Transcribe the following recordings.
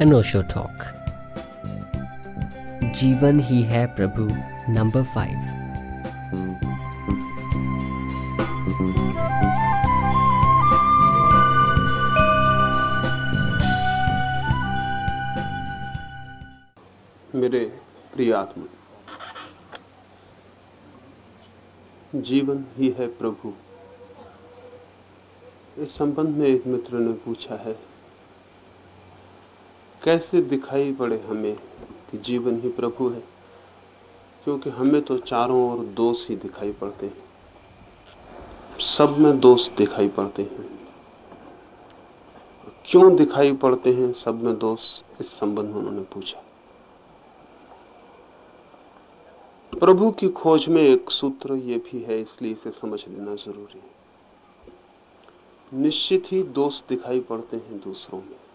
अनोशो talk जीवन ही है प्रभु number five मेरे प्रिय आत्मा जीवन ही है प्रभु। इस संबंध में एक मित्र ने पूछा है कैसे दिखाई पड़े हमें कि जीवन ही प्रभु है? क्योंकि हमें तो चारों ओर दोष ही दिखाई पड़ते हैं। सब में दोष दिखाई पड़ते हैं। क्यों दिखाई पड़ते हैं सब में दोष? इस संबंध में उन्होंने पूछा। प्रभु की खोज में एक सूत्र ये भी है, इसलिए इसे समझ लेना ज़रूरी है। निश्चित ही दोष दिखाई पड़ते हैं दूसरों में।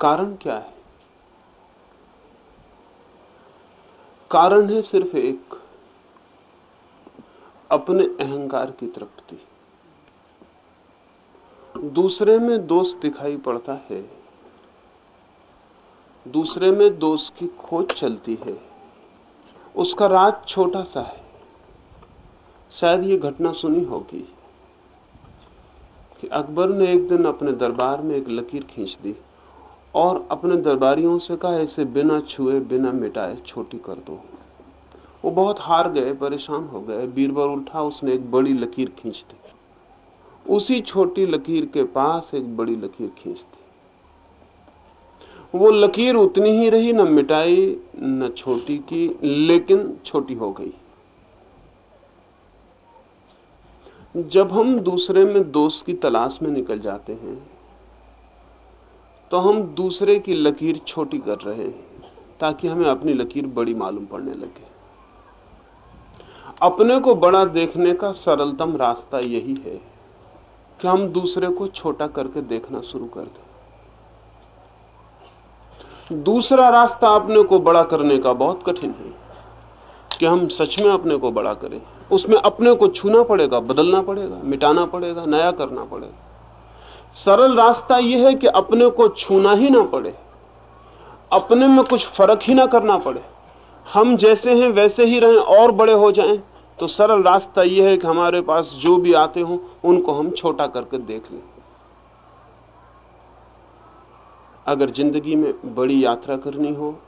कारण क्या है? कारण है सिर्फ़ एक, अपने अहंकार की तृप्ति। दूसरे में दोष दिखाई पड़ता है, दूसरे में दोष की खोज चलती है, उसका राज छोटा सा है। शायद ये घटना सुनी होगी कि अकबर ने एक दिन अपने दरबार में एक लकीर खींच दी। और अपने दरबारियों से कहा, इसे बिना छुए, बिना मिटाए छोटी कर दो। वो बहुत हार गए, परेशान हो गए। बीरबल उठा, उसने एक बड़ी लकीर खींच दी। उसी छोटी लकीर के पास एक बड़ी लकीर खींच दी। वो लकीर उतनी ही रही, न मिटाई, न छोटी की, लेकिन छोटी हो गई। जब हम दूसरे में दोष की तलाश में निकल जाते हैं तो हम दूसरे की लकीर छोटी कर रहे हैं, ताकि हमें अपनी लकीर बड़ी मालूम पड़ने लगे। अपने को बड़ा देखने का सरलतम रास्ता यही है कि हम दूसरे को छोटा करके देखना शुरू कर दें। दूसरा रास्ता अपने को बड़ा करने का बहुत कठिन है, कि हम सच में अपने को बड़ा करें। उसमें अपने को छूना पड़ेगा, बदलना पड़ेगा, मिटाना पड़ेगा, नया करना पड़ेगा। सरल रास्ता यह है कि अपने को छूना ही ना पड़े। अपने में कुछ फ़र्क ही ना करना पड़े। हम जैसे हैं, वैसे ही रहें, और बड़े हो जाएँ। तो सरल रास्ता यह है कि हमारे पास जो भी आते हो, उनको हम छोटा करके देख लें। अगर ज़िंदगी में बड़ी यात्रा करनी हो,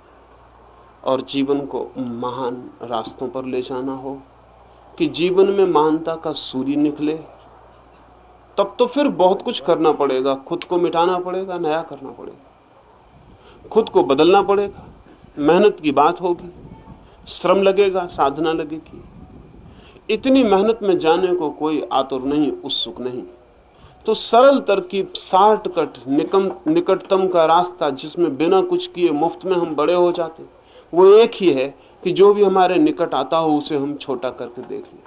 और जीवन को महान रास्तों पर ले जाना हो, कि जीवन में महानता का सूर्य निकले तब तो फिर बहुत कुछ करना पड़ेगा। खुद को मिटाना पड़ेगा, नया करना पड़ेगा। खुद को बदलना पड़ेगा। मेहनत की बात होगी। श्रम लगेगा, साधना लगेगी। इतनी मेहनत में जाने को कोई आतुर नहीं, उत्सुक नहीं। तो सरल तरकीब साठ कट निकम, निकटतम का रास्ता जिसमें बिना कुछ किए मुफ़्त में हम बड़े हो जाते, वो एक ही है कि जो भी हमारे निकट आता हो, उसे हम छोटा करके देख लें।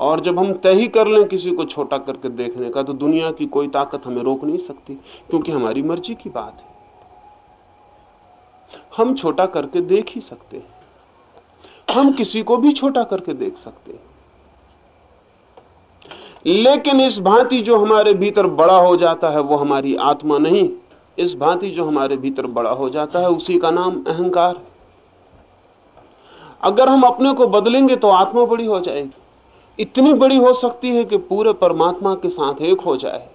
और जब हम तय ही कर लें किसी को छोटा करके देखने का तो दुनिया की कोई ताकत हमें रोक नहीं सकती, क्योंकि हमारी मर्ज़ी की बात है। हम छोटा करके देख ही सकते हैं। हम किसी को भी छोटा करके देख सकते हैं। लेकिन इस भांति जो हमारे भीतर बड़ा हो जाता है, वो हमारी आत्मा नहीं। इस भांति जो हमारे भीतर बड़ा हो जाता है, उसी का नाम अहंकार अगर हम अपने को बदलेंगे तो आत्मा बड़ी हो जाएगी। इतनी बड़ी हो सकती है कि पूरे परमात्मा के साथ एक हो जाए।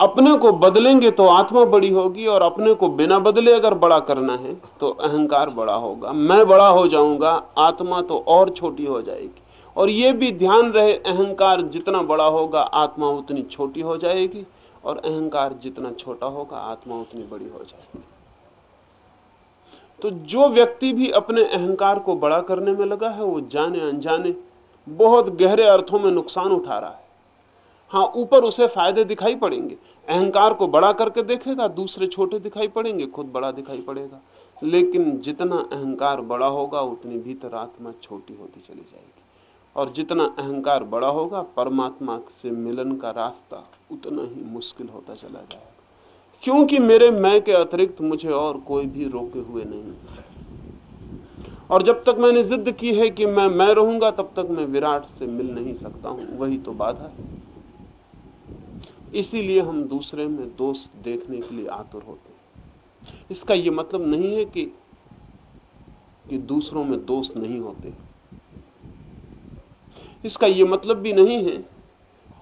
अपने को बदलेंगे तो आत्मा बड़ी होगी और अपने को बिना बदले अगर बड़ा करना है तो अहंकार बड़ा होगा। मैं बड़ा हो जाऊँगा, आत्मा तो और छोटी हो जाएगी। और ये भी ध्यान रहे, अहंकार जितना बड़ा होगा, आत्मा उतनी छोटी हो जाएगी। और अहंकार जितना छोटा होगा, आत्मा उतनी बड़ी हो जाएगी। तो जो व्यक्ति भी अपने अहंकार को बड़ा करने में लगा है, वो जाने अनजाने बहुत गहरे अर्थों में नुकसान उठा रहा है। हाँ ऊपर उसे फ़ायदे दिखाई पड़ेंगे। अहंकार को बड़ा करके देखेगा, दूसरे छोटे दिखाई पड़ेंगे, खुद बड़ा दिखाई पड़ेगा। लेकिन जितना अहंकार बड़ा होगा, उतनी भीतर आत्मा छोटी होती चली जाएगी। और जितना अहंकार बड़ा होगा, परमात्मा से मिलन का रास्ता उतना ही मुश्किल होता चला जाएगा। क्योंकि मेरे मैं के अतिरिक्त मुझे और कोई भी रोके हुए नहीं और जब तक मैंने जिद की है कि मैं मैं रहूँगा, तब तक मैं विराट से मिल नहीं सकता हूँ। वही तो बाधा है। इसीलिए हम दूसरे में दोष देखने के लिए आतुर होते हैं। इसका यह मतलब नहीं है कि कि दूसरों में दोष नहीं होते। इसका यह मतलब भी नहीं है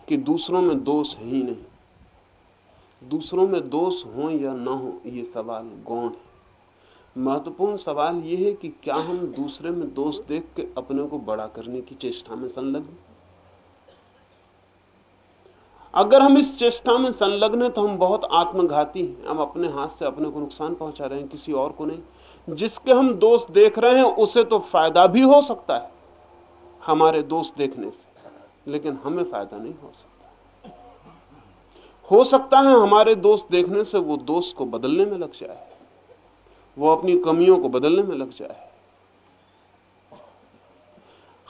कि दूसरों में है ही नहीं। दूसरों में दोष हो या ना हो यह सवाल गौण है। महत्वपूर्ण सवाल यह है कि क्या हम दूसरे में दोष देख के अपने को बड़ा करने की चेष्टा में संलग्न अगर हम इस चेष्टा में संलग्न हैं तो हम बहुत आत्मघाती हैं। हम अपने हाथ से अपने को नुकसान पहुँचा रहे हैं, किसी और को नहीं। जिसके हम दोष देख रहे हैं, उसे तो फ़ायदा भी हो सकता है, हमारे दोस्त देखने से। लेकिन हमें फ़ायदा नहीं हो सकता। हो सकता है हमारे दोस्त देखने से वो दोस्त को बदलने में लग जाए, वो अपनी कमियों को बदलने में लग जाए।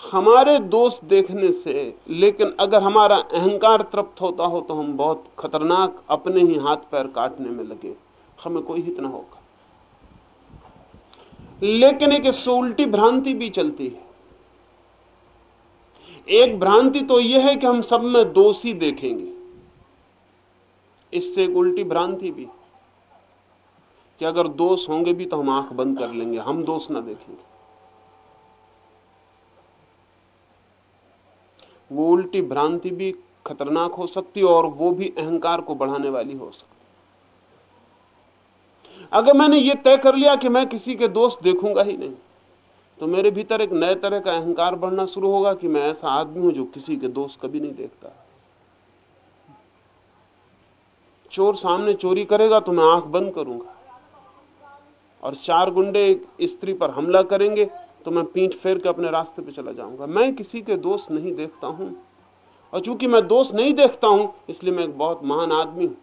हमारे दोस्त देखने से, लेकिन अगर हमारा अहंकार तृप्त होता हो तो हम बहुत खतरनाक अपने ही हाथ पैर काटने में लगे, हमें कोई हित ना होगा। लेकिन एक उल्टी भ्रांति भी चलती है। एक भ्रांति तो यह है कि हम सब में दोषी देखेंगे। इससे एक उल्टी भ्रांति भी। कि अगर दोष होंगे भी तो हम आँख बंद कर लेंगे, हम दोष ना देखेंगे। वो उल्टी भ्रांति भी खतरनाक हो सकती और वो भी अहंकार को बढ़ाने वाली हो सकती। अगर मैंने ये तय कर लिया कि मैं किसी के दोस्त देखूँगा ही नहीं तो मेरे भीतर एक नए तरह का अहंकार बढ़ना शुरू होगा कि मैं ऐसा आदमी हूँ जो किसी के दोस्त कभी नहीं देखता। चोर सामने चोरी करेगा तो मैं आँख बंद करूँगा। और चार गुंडे स्त्री पर हमला करेंगे तो मैं पीठ फेर के अपने रास्ते पे चला जाऊँगा। मैं किसी के दोस्त नहीं देखता हूँ। और चूँकि मैं दोस्त नहीं देखता हूँ, इसलिए मैं एक बहुत महान आदमी हूँ।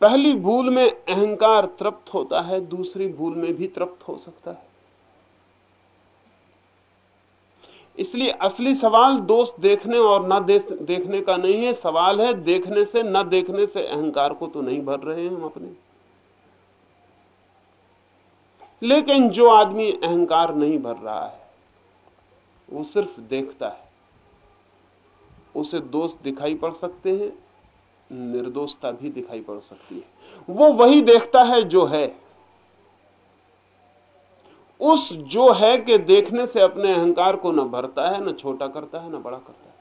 पहली भूल में अहंकार तृप्त होता है, दूसरी भूल में भी तृप्त हो सकता है। इसलिए असली सवाल दोस्त देखने और न देखने का नहीं है, सवाल है देखने से, न देखने से अहंकार को तो नहीं भर रहे हैं हम अपने। लेकिन जो आदमी अहंकार नहीं भर रहा है, वो सिर्फ़ देखता है। उसे दोष दिखाई पड़ सकते हैं, निर्दोषता भी दिखाई पड़ सकती है। वो वही देखता है जो है। उस जो है के देखने से अपने अहंकार को न भरता है, न छोटा करता है, न बड़ा करता है।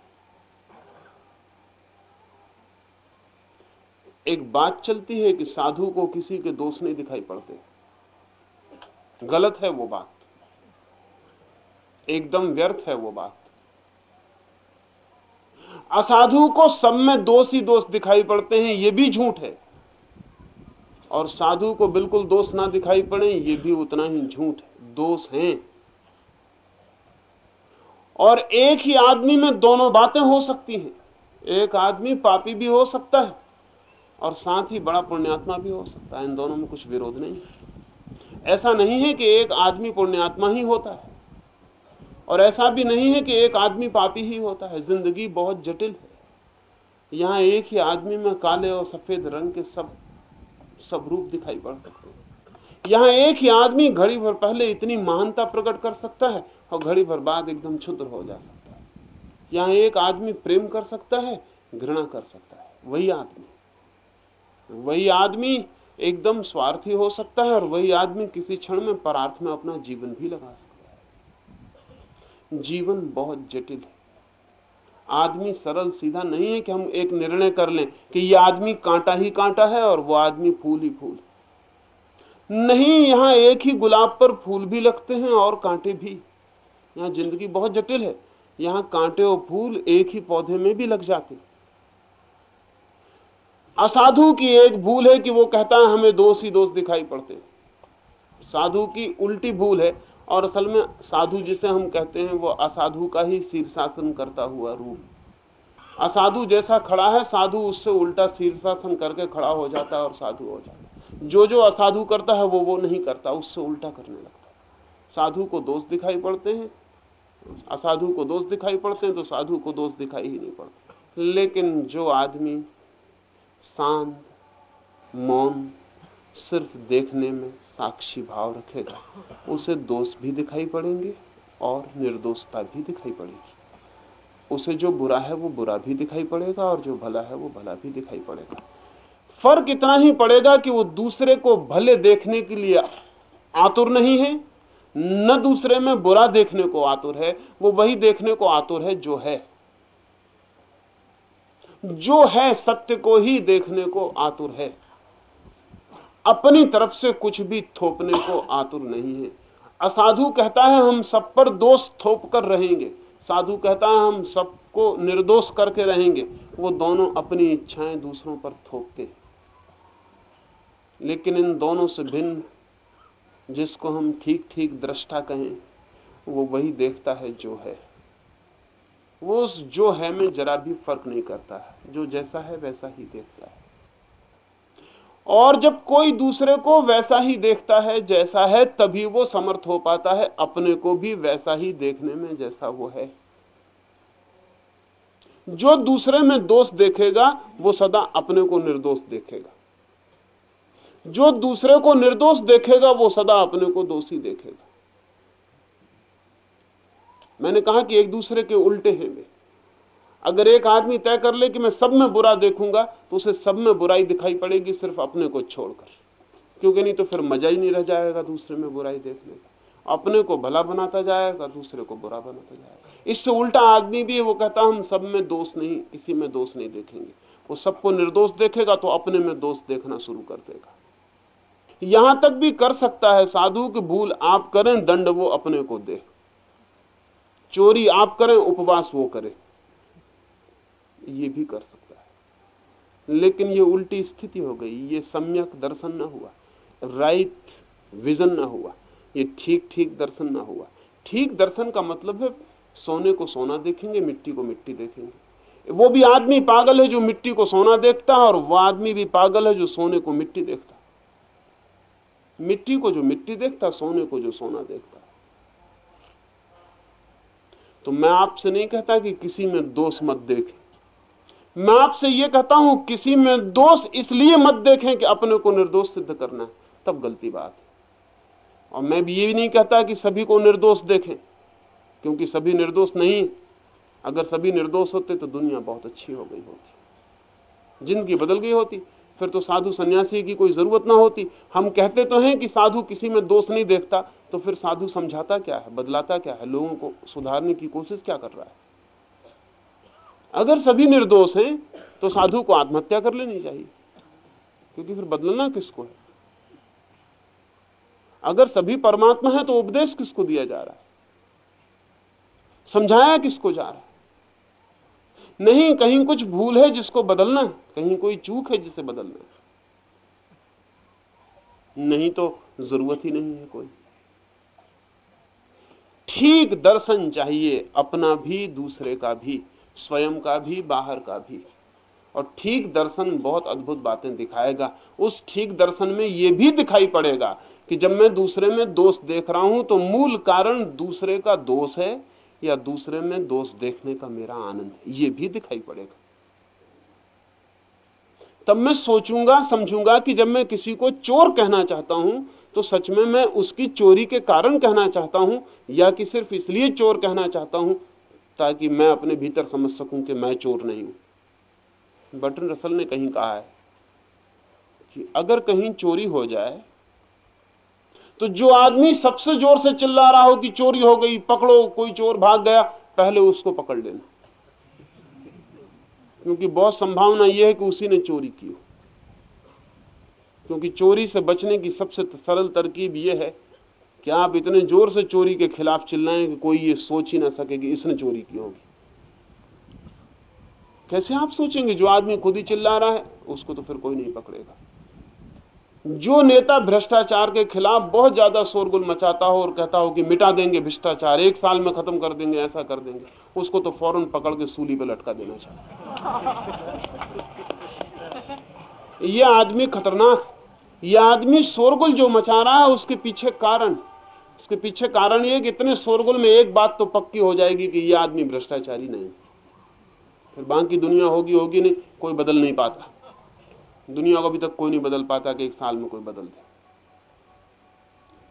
एक बात चलती है कि साधु को किसी के दोष नहीं दिखाई पड़ते। गलत है वो बात। एकदम व्यर्थ है वो बात। असाधु को सब में दोष ही दोष दिखाई पड़ते हैं, ये भी झूठ है। और साधु को बिल्कुल दोष ना दिखाई पड़े, ये भी उतना ही झूठ है। दोष हैं। और एक ही आदमी में दोनों बातें हो सकती हैं। एक आदमी पापी भी हो सकता है और साथ ही बड़ा पुण्यात्मा भी हो सकता है। इन दोनों में कुछ विरोध नहीं है। ऐसा नहीं है कि एक आदमी पुण्यात्मा ही होता है। और ऐसा भी नहीं है कि एक आदमी पापी ही होता है। ज़िंदगी बहुत जटिल है। यहाँ एक ही आदमी में काले और सफ़ेद रंग के सब सब रूप दिखाई पड़ सकते हैं। यहाँ एक ही आदमी घड़ी भर पहले इतनी महानता प्रकट कर सकता है और घड़ी भर बाद एकदम क्षुद्र हो जा सकता है। यहाँ एक आदमी प्रेम कर सकता है, घृणा कर सकता है। वही आदमी। वही आदमी एकदम स्वार्थी हो सकता है और वही आदमी किसी क्षण में परार्थ में अपना जीवन भी लगा सकता है। जीवन बहुत जटिल है। आदमी सरल सीधा नहीं है कि हम एक निर्णय कर लें कि यह आदमी कांटा ही कांटा है और वो आदमी फूल ही फूल नहीं, यहाँ एक ही गुलाब पर फूल भी लगते हैं और कांटे भी। यहाँ ज़िंदगी बहुत जटिल है। यहाँ कांटे और फूल एक ही पौधे में भी लग जाते असाधु की एक भूल है कि वो कहता है, हमें दोष ही दोष दिखाई पड़ते साधु की उल्टी भूल है और असल में साधु जिसे हम कहते हैं, वो असाधु का ही शीर्षासन करता हुआ रूप। असाधु जैसा खड़ा है, साधु उससे उल्टा शीर्षासन करके खड़ा हो जाता है और साधु हो जाता है। जो जो असाधु करता है, वो वो नहीं करता, उससे उल्टा करने लगता है। साधु को दोष दिखाई पड़ते हैं, असाधु को दोष दिखाई पड़ते हैं तो साधु को दोष दिखाई ही नहीं पड़ता। लेकिन जो आदमी शांत, मौन, सिर्फ़ देखने में साक्षी भाव रखेगा। उसे दोष भी दिखाई पड़ेंगे और निर्दोषता भी दिखाई पड़ेगी। उसे जो बुरा है, वो बुरा भी दिखाई पड़ेगा और जो भला है, वो भला भी दिखाई पड़ेगा। फ़र्क इतना ही पड़ेगा कि वो दूसरे को भले देखने के लिए आतुर नहीं है, न दूसरे में बुरा देखने को आतुर है, वो वही देखने को आतुर है जो है। जो है सत्य को ही देखने को आतुर है। अपनी तरफ़ से कुछ भी थोपने को आतुर नहीं है। असाधु कहता है, हम सब पर दोष थोप कर रहेंगे। साधु कहता है, हम सबको निर्दोष करके रहेंगे। वो दोनों अपनी इच्छाएँ दूसरों पर थोपते लेकिन इन दोनों से भिन्न, जिसको हम ठीक ठीक दृष्टा कहें, वो वही देखता है जो है। वो उस जो है में जरा भी फ़र्क नहीं करता है। जो जैसा है वैसा ही देखता है। और जब कोई दूसरे को वैसा ही देखता है जैसा है, तभी वो समर्थ हो पाता है, अपने को भी वैसा ही देखने में जैसा वो है। जो दूसरे में दोष देखेगा, वो सदा अपने को निर्दोष देखेगा। जो दूसरे को निर्दोष देखेगा, वो सदा अपने को दोषी देखेगा। मैंने कहा कि एक दूसरे के उल्टे हैं वे। अगर एक आदमी तय कर ले कि मैं सब में बुरा देखूँगा तो उसे सब में बुराई दिखाई पड़ेगी सिर्फ़ अपने को छोड़कर। क्योंकि नहीं तो फिर मज़ा ही नहीं रह जाएगा दूसरे में बुराई देखने का। अपने को भला बनाता जाएगा, दूसरे को बुरा बनाता जाएगा। इससे उल्टा आदमी भी वो कहता हम सब में दोष नहीं, किसी में दोष नहीं देखेंगे। वो सबको निर्दोष देखेगा तो अपने में दोष देखना शुरू कर देगा। यहाँ तक भी कर सकता है साधु की भूल आप करें, दंड वो अपने को दे। चोरी आप करें, उपवास वो करे। ये भी कर सकता है। लेकिन ये उल्टी स्थिति हो गई, ये सम्यक दर्शन न हुआ राइट विजन न हुआ, ये ठीक ठीक दर्शन न हुआ। ठीक दर्शन का मतलब है सोने को सोना देखेंगे, मिट्टी को मिट्टी देखेंगे। वो भी आदमी पागल है जो मिट्टी को सोना देखता है, और वो आदमी भी पागल है जो सोने को मिट्टी देखता मिट्टी को जो मिट्टी देखता सोने को जो सोना देखता तो मैं आपसे नहीं कहता कि किसी में दोष मत देखें। मैं आपसे यह कहता हूँ, किसी में दोष इसलिए मत देखें कि अपने को निर्दोष सिद्ध करना है। तब गलती बात है। और मैं भी ये भी नहीं कहता कि सभी को निर्दोष देखें, क्योंकि सभी निर्दोष नहीं। अगर सभी निर्दोष होते तो दुनिया बहुत अच्छी हो गई होती। ज़िंदगी बदल गई होती, फिर तो साधु सन्यासी की कोई ज़रूरत ना होती। हम कहते तो हैं कि साधु किसी में दोष नहीं देखता तो फिर साधु समझाता क्या है, बदलाता क्या है, लोगों को सुधारने की कोशिश क्या कर रहा है? अगर सभी निर्दोष हैं तो साधु को आत्महत्या कर लेनी चाहिए। क्योंकि फिर बदलना किसको है? अगर सभी परमात्मा है तो उपदेश किसको दिया जा रहा है? समझाया किसको जा रहा है? नहीं, कहीं कुछ भूल है जिसको बदलना है, कहीं कोई चूक है जिसे बदलना नहीं तो ज़रूरत ही नहीं है कोई। ठीक दर्शन चाहिए, अपना भी, दूसरे का भी। स्वयं का भी, बाहर का भी। और ठीक दर्शन बहुत अद्भुत बातें दिखाएगा। उस ठीक दर्शन में यह भी दिखाई पड़ेगा कि जब मैं दूसरे में दोष देख रहा हूँ तो मूल कारण दूसरे का दोष है या दूसरे में दोष देखने का मेरा आनंद है। ये भी दिखाई पड़ेगा। तब मैं सोचूँगा, समझूँगा कि जब मैं किसी को चोर कहना चाहता हूँ तो सच में मैं उसकी चोरी के कारण कहना चाहता हूँ, या कि सिर्फ़ इसलिए चोर कहना चाहता हूँ ताकि मैं अपने भीतर समझ सकूँ कि मैं चोर नहीं हूँ। बटन रसल ने कहीं कहा है कि अगर कहीं चोरी हो जाए तो जो आदमी सबसे ज़ोर से चिल्ला रहा हो कि चोरी हो गई, पकड़ो, कोई चोर भाग गया, पहले उसको पकड़ लेना। क्योंकि बहुत संभावना यह है कि उसी ने चोरी की हो। क्योंकि चोरी से बचने की सबसे सरल तरकीब यह है कि आप इतने ज़ोर से चोरी के खिलाफ चिल्लाएँ कि कोई ये सोच ही ना सके कि इसने चोरी की होगी। कैसे आप सोचेंगे, जो आदमी खुद ही चिल्ला रहा है, उसको तो फिर कोई नहीं पकड़ेगा। जो नेता भ्रष्टाचार के खिलाफ बहुत ज़्यादा शोरगुल मचाता हो और कहता हो कि मिटा देंगे भ्रष्टाचार, एक साल में खत्म कर देंगे, ऐसा कर देंगे, उसको तो फ़ौरन पकड़ के सूली पे लटका देना चाहिए। यह आदमी खतरनाक यह आदमी शोरगुल जो मचा रहा है, उसके पीछे कारण उसके पीछे कारण यह कि इतने शोरगुल में एक बात तो पक्की हो जाएगी कि यह आदमी भ्रष्टाचारी नहीं। फिर बाकी दुनिया होगी होगी नहीं, कोई बदल नहीं पाता। दुनिया को अभी तक कोई नहीं बदल पाता कि एक साल में कोई बदल दे।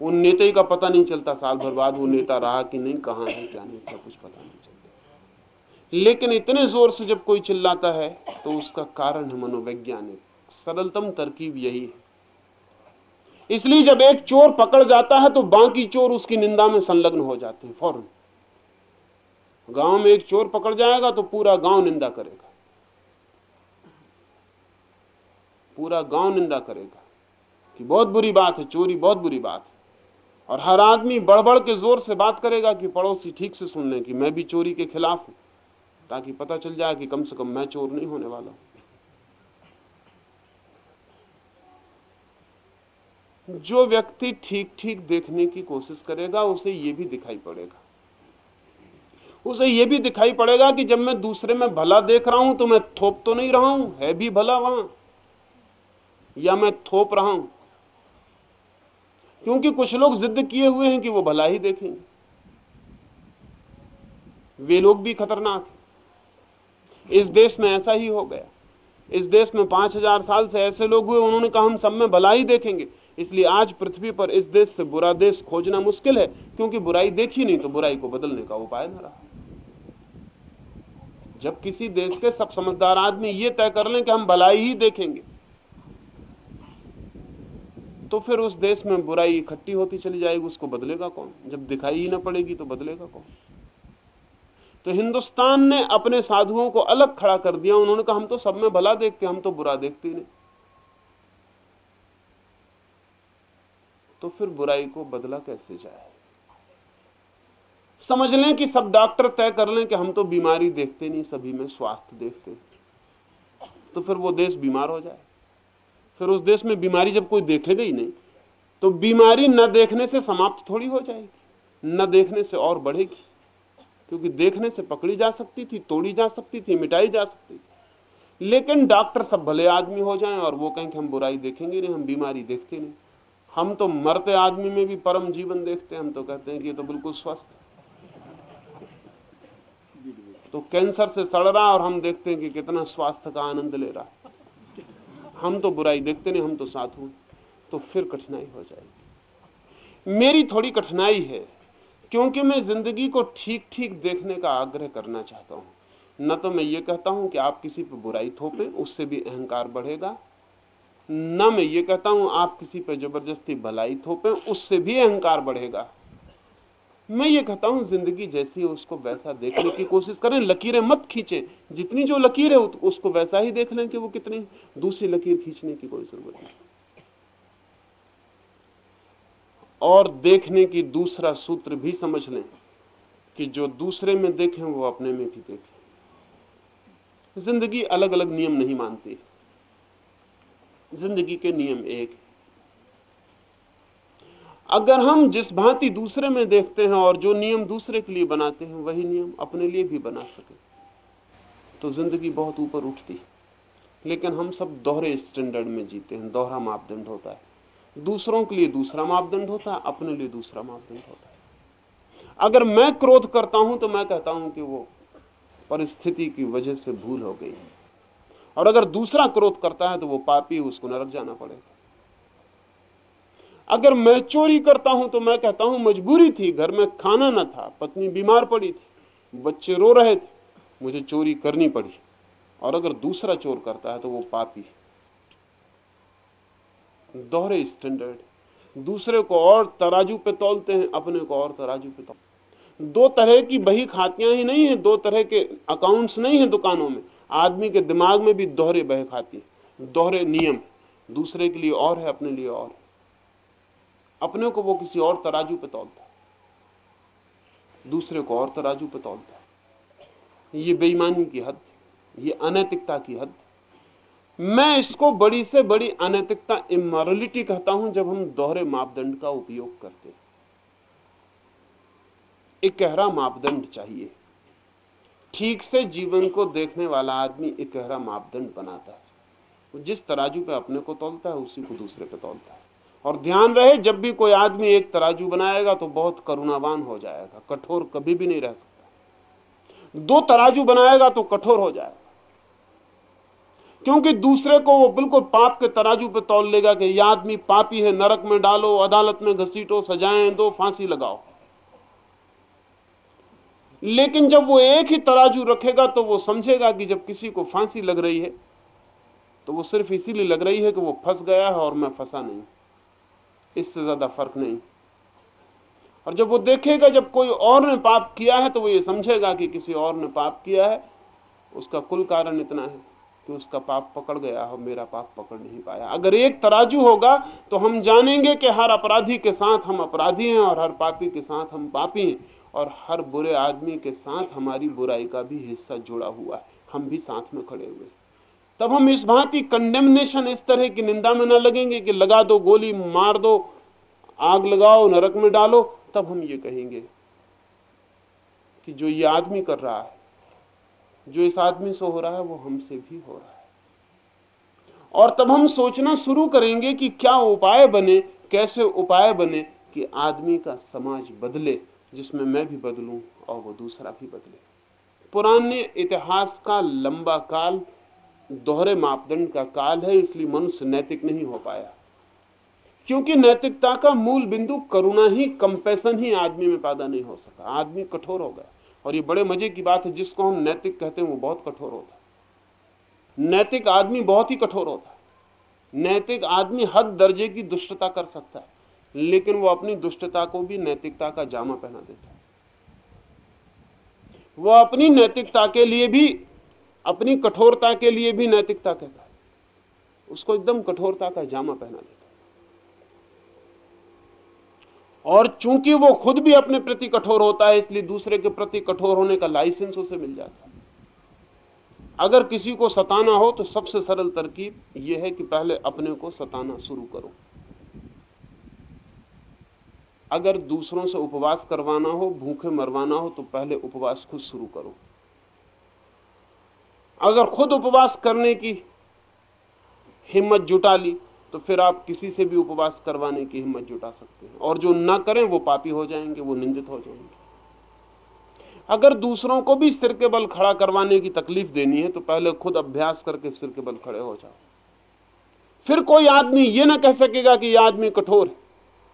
उन नेता का पता नहीं चलता, साल भर बाद वो नेता रहा कि नहीं, कहाँ है, क्या नहीं था कुछ पता नहीं चलता। लेकिन इतने ज़ोर से जब कोई चिल्लाता है तो उसका कारण है मनोवैज्ञानिक। सरलतम तरकीब यही है। इसलिए जब एक चोर पकड़ जाता है तो बाकी चोर उसकी निंदा में संलग्न हो जाते हैं फ़ौरन। गाँव में एक चोर पकड़ जाएगा तो पूरा गाँव निंदा करेगा। पूरा गाँव निंदा करेगा कि बहुत बुरी बात है, चोरी बहुत बुरी बात है। और हर आदमी बढ़ के ज़ोर से बात करेगा कि पड़ोसी ठीक से सुन ले कि मैं भी चोरी के खिलाफ हूँ, ताकि पता चल जाए कि कम से कम मैं चोर नहीं होने वाला हूँ। जो व्यक्ति ठीक ठीक देखने की कोशिश करेगा, उसे ये भी दिखाई पड़ेगा। उसे यह भी दिखाई पड़ेगा कि जब मैं दूसरे में भला देख रहा हूँ तो मैं थोप तो नहीं रहा हूँ, है भी भला वहाँ? या मैं थोप रहा हूँ? क्योंकि कुछ लोग जिद किए हुए हैं कि वो भला ही देखेंगे। वे लोग भी खतरनाक हैं। इस देश में ऐसा ही हो गया। इस देश में पाँच हज़ार साल से ऐसे लोग हुए, उन्होंने कहा, हम सब में भला ही देखेंगे। इसलिए आज पृथ्वी पर इस देश से बुरा देश खोजना मुश्किल है, क्योंकि बुराई देखी नहीं तो बुराई को बदलने का उपाय न रहा। जब किसी देश के सब समझदार आदमी ये तय कर लें कि हम भलाई ही देखेंगे तो फिर उस देश में बुराई इकट्ठी होती चली जाएगी, उसको बदलेगा कौन? जब दिखाई ही ना पड़ेगी तो बदलेगा कौन? तो हिंदुस्तान ने अपने साधुओं को अलग खड़ा कर दिया। उन्होंने कहा, हम तो सब में भला देखते हम तो बुरा देखते नहीं। तो फिर बुराई को बदला कैसे जाए? समझ लें कि सब डॉक्टर तय कर लें कि हम तो बीमारी देखते नहीं, सभी में स्वास्थ्य देखते तो फिर वो देश बीमार हो जाए। फिर उस देश में बीमारी जब कोई देखेगा ही नहीं तो बीमारी न देखने से समाप्त थोड़ी हो जाएगी, न देखने से और बढ़ेगी। क्योंकि देखने से पकड़ी जा सकती थी, तोड़ी जा सकती थी, मिटाई जा सकती थी। लेकिन डॉक्टर सब भले आदमी हो जाएँ और वो कहें कि हम बुराई देखेंगे नहीं, हम बीमारी देखते नहीं। हम तो मरते आदमी में भी परम जीवन देखते हैं, हम तो कहते हैं कि ये तो बिल्कुल स्वस्थ तो कैंसर से सड़ रहा और हम देखते हैं कि कितना स्वास्थ्य का आनंद ले रहा हम तो बुराई देखते नहीं, हम तो साधु तो फिर कठिनाई हो जाएगी। मेरी थोड़ी कठिनाई है, क्योंकि मैं ज़िंदगी को ठीक ठीक देखने का आग्रह करना चाहता हूँ। न तो मैं ये कहता हूँ कि आप किसी पर बुराई थोपे, उससे भी अहंकार बढ़ेगा। न मैं ये कहता हूँ, आप किसी पर ज़बरदस्ती भलाई थोपे, उससे भी अहंकार बढ़ेगा। मैं ये कहता हूँ, ज़िंदगी जैसी है, उसको वैसा देखने की कोशिश करें, लकीरें मत खींचे। जितनी जो लकीर है उसको वैसा ही देख लें कि वो कितनी दूसरी लकीर खींचने की कोई ज़रूरत नहीं। और देखने की दूसरा सूत्र भी समझ लें कि जो दूसरे में देखें, वो अपने में भी देखें। ज़िंदगी अलग अलग नियम नहीं मानती। ज़िंदगी के नियम एक अगर हम जिस भांति दूसरे में देखते हैं और जो नियम दूसरे के लिए बनाते हैं, वही नियम अपने लिए भी बना सके। तो ज़िंदगी बहुत ऊपर उठती है। लेकिन हम सब दोहरे स्टैंडर्ड में जीते हैं। दोहरा मापदंड होता है। दूसरों के लिए दूसरा मापदंड होता है, अपने लिए दूसरा मापदंड होता है। अगर मैं क्रोध करता हूँ तो मैं कहता हूँ कि वो परिस्थिति की वजह से भूल हो गई और अगर दूसरा क्रोध करता है तो वो पापी, उसको नरक जाना पड़ेगा। अगर मैं चोरी करता हूँ तो मैं कहता हूँ, मजबूरी थी, घर में खाना न था, पत्नी बीमार पड़ी थी, बच्चे रो रहे थे, मुझे चोरी करनी पड़ी। और अगर दूसरा चोर करता है तो वो पापी दोहरे स्टैंडर्ड दूसरे को और तराजू पे तोलते हैं, अपने को और तराजू पे तोलते दो तरह की बही खातियाँ ही नहीं है, दो तरह के अकाउंट्स नहीं है दुकानों में। आदमी के दिमाग में भी दोहरे बह खाती दोहरे नियम, दूसरे के लिए और है, अपने लिए और। अपने को वो किसी और तराजू पे तोलता दूसरे को और तराजू पे तोलता ये बेईमानी की हद, ये अनैतिकता की हद। मैं इसको बड़ी से बड़ी अनैतिकता, इमोरलिटी कहता हूँ, जब हम दोहरे मापदंड का उपयोग करते एक गहरा मापदंड चाहिए। ठीक से जीवन को देखने वाला आदमी एक गहरा मापदंड बनाता है। जिस तराजू पे अपने को तोलता है, उसी को दूसरे पे तोलता है। और ध्यान रहे, जब भी कोई आदमी एक तराजू बनाएगा तो बहुत करुणावान हो जाएगा। कठोर कभी भी नहीं रह सकता। दो तराजू बनाएगा तो कठोर हो जाएगा। क्योंकि दूसरे को वो बिल्कुल पाप के तराजू पे तोल लेगा कि यह आदमी पापी है, नरक में डालो, अदालत में घसीटो, सजाएँ, दो फांसी लगाओ। लेकिन जब वो एक ही तराजू रखेगा तो वो समझेगा कि जब किसी को फांसी लग रही है तो वो सिर्फ़ इसीलिए लग रही है कि वो फंस गया है और मैं फंसा नहीं इससे ज़्यादा फ़र्क नहीं। और जब वो देखेगा जब कोई और ने पाप किया है तो वो ये समझेगा कि किसी और ने पाप किया है। उसका कुल कारण इतना है कि उसका पाप पकड़ गया और मेरा पाप पकड़ नहीं पाया। अगर एक तराजू होगा तो हम जानेंगे कि हर अपराधी के साथ हम अपराधी हैं और हर पापी के साथ हम पापी हैं। और हर बुरे आदमी के साथ हमारी बुराई का भी हिस्सा जुड़ा हुआ है। हम भी साथ में खड़े हुए तब हम इस भांति कंडेमनेशन इस तरह की निंदा में न लगेंगे कि लगा दो गोली, मार दो, आग लगाओ, नरक में डालो, तब हम ये कहेंगे कि जो ये आदमी कर रहा है, जो इस आदमी से हो रहा है, वो हमसे भी हो रहा है। और तब हम सोचना शुरू करेंगे कि क्या उपाय बने, कैसे उपाय बने कि आदमी का समाज बदले। जिसमें मैं भी बदलूं और वो दूसरा भी बदले। पुराने इतिहास का लंबा काल, दोहरे मापदंड का काल है, इसलिए मनुष्य नैतिक नहीं हो पाया। क्योंकि नैतिकता का मूल बिंदु करुणा ही कंपेशन ही आदमी में पैदा नहीं हो सका। आदमी कठोर हो गया। और ये बड़े मज़े की बात है, जिसको हम नैतिक कहते हैं, वो बहुत कठोर होता नैतिक आदमी बहुत ही कठोर होता नैतिक आदमी हद दर्जे की दुष्टता कर सकता है। लेकिन वो अपनी दुष्टता को भी नैतिकता का जामा पहना देता है। वो अपनी नैतिकता के लिए भी, अपनी कठोरता के लिए भी नैतिकता कहता है। उसको एकदम कठोरता का जामा पहना देता है। और चूँकि वो खुद भी अपने प्रति कठोर होता है, इसलिए दूसरे के प्रति कठोर होने का लाइसेंस उसे मिल जाता है। अगर किसी को सताना हो तो सबसे सरल तरकीब यह है कि पहले अपने को सताना शुरू करो। अगर दूसरों से उपवास करवाना हो, भूखे मरवाना हो तो पहले उपवास खुद शुरू करो। अगर खुद उपवास करने की हिम्मत जुटा ली तो फिर आप किसी से भी उपवास करवाने की हिम्मत जुटा सकते हैं। और जो ना करें, वो पापी हो जाएँगे, वो निंदित हो जाएँगे। अगर दूसरों को भी सिर के बल खड़ा करवाने की तकलीफ़ देनी है तो पहले खुद अभ्यास करके सिर के बल खड़े हो जाओ। फिर कोई आदमी ये ना कह सकेगा कि यह आदमी कठोर है।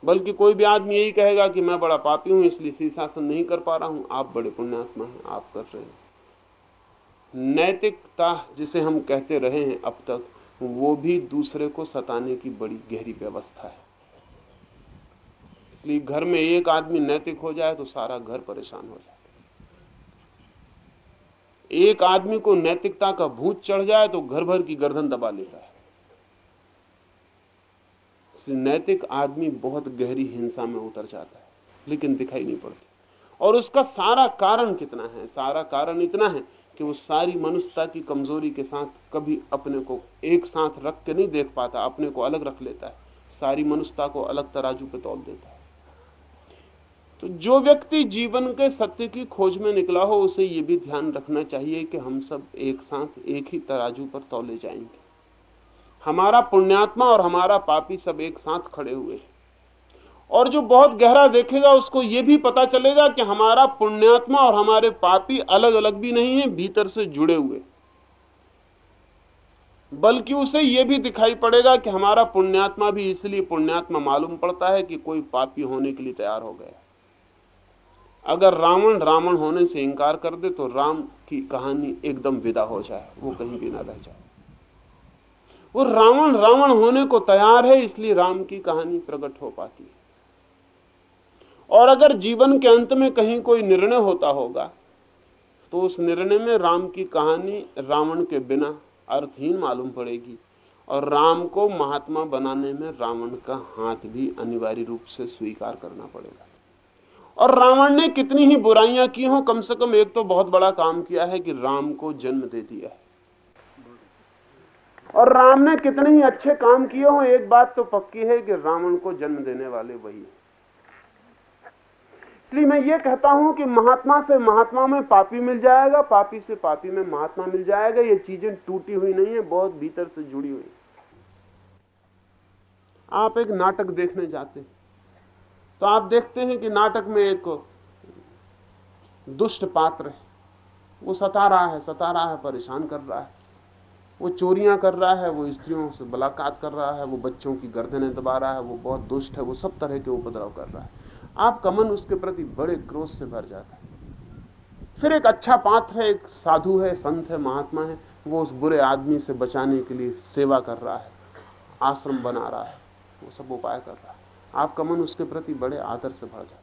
बल्कि कोई भी आदमी यही कहेगा कि मैं बड़ा पापी हूँ, इसलिए शीर्षासन नहीं कर पा रहा हूँ। आप बड़े पुण्यात्मा हैं, आप कर रहे हैं। नैतिकता जिसे हम कहते रहे हैं अब तक, वो भी दूसरे को सताने की बड़ी गहरी व्यवस्था है। इसलिए घर में एक आदमी नैतिक हो जाए तो सारा घर परेशान हो जाए। एक आदमी को नैतिकता का भूत चढ़ जाए तो घर भर की गर्दन दबा लेता है। नैतिक आदमी बहुत गहरी हिंसा में उतर जाता है, लेकिन दिखाई नहीं पड़ती। और उसका सारा कारण कितना है? सारा कारण इतना है कि वो सारी मनुष्यता की कमज़ोरी के साथ कभी अपने को एक साथ रख के नहीं देख पाता, अपने को अलग रख लेता है। सारी मनुष्यता को अलग तराजू पे तोल देता है। तो जो व्यक्ति जीवन के सत्य की खोज में निकला हो, उसे ये भी ध्यान रखना चाहिए कि हम सब एक साथ एक ही तराजू पर तोले जाएँगे। हमारा पुण्यात्मा और हमारा पापी सब एक साथ खड़े हुए हैं। और जो बहुत गहरा देखेगा, उसको यह भी पता चलेगा कि हमारा पुण्यात्मा और हमारे पापी अलग अलग भी नहीं है, भीतर से जुड़े हुए बल्कि उसे यह भी दिखाई पड़ेगा कि हमारा पुण्यात्मा भी इसलिए पुण्यात्मा मालूम पड़ता है कि कोई पापी होने के लिए तैयार हो गया। अगर रावण रावण होने से इंकार कर दे तो राम की कहानी एकदम विदा हो जाए, वो कहीं भी ना रह जाए। वो रावण रावण होने को तैयार है, इसलिए राम की कहानी प्रकट हो पाती है। और अगर जीवन के अंत में कहीं कोई निर्णय होता होगा तो उस निर्णय में राम की कहानी रावण के बिना अर्थहीन मालूम पड़ेगी, और राम को महात्मा बनाने में रावण का हाथ भी अनिवार्य रूप से स्वीकार करना पड़ेगा। और रावण ने कितनी ही बुराइयाँ की हो, कम से कम एक तो बहुत बड़ा काम किया है कि राम को जन्म दे दिया है। और राम ने कितने ही अच्छे काम किए हो, एक बात तो पक्की है कि रावण को जन्म देने वाले वही है। इसलिए मैं ये कहता हूँ कि महात्मा से महात्मा में पापी मिल जाएगा, पापी से पापी में महात्मा मिल जाएगा। ये चीज़ें टूटी हुई नहीं है, बहुत भीतर से जुड़ी हुई आप एक नाटक देखने जाते तो आप देखते हैं कि नाटक में एक दुष्ट पात्र है। वो सता रहा है, सता रहा है, परेशान कर रहा है। वो चोरियाँ कर रहा है, वो स्त्रियों से बलात्कार कर रहा है, वो बच्चों की गर्दनें दबा रहा है, वो बहुत दुष्ट है, वो सब तरह के उपद्रव कर रहा है। आपका मन उसके प्रति बड़े क्रोध से भर जाता है। फिर एक अच्छा पात्र है, एक साधु है, संत है, महात्मा है, वो उस बुरे आदमी से बचाने के लिए सेवा कर रहा है, आश्रम बना रहा है, वो सब उपाय कर रहा है। आपका मन उसके प्रति बड़े आदर से भर जाता है।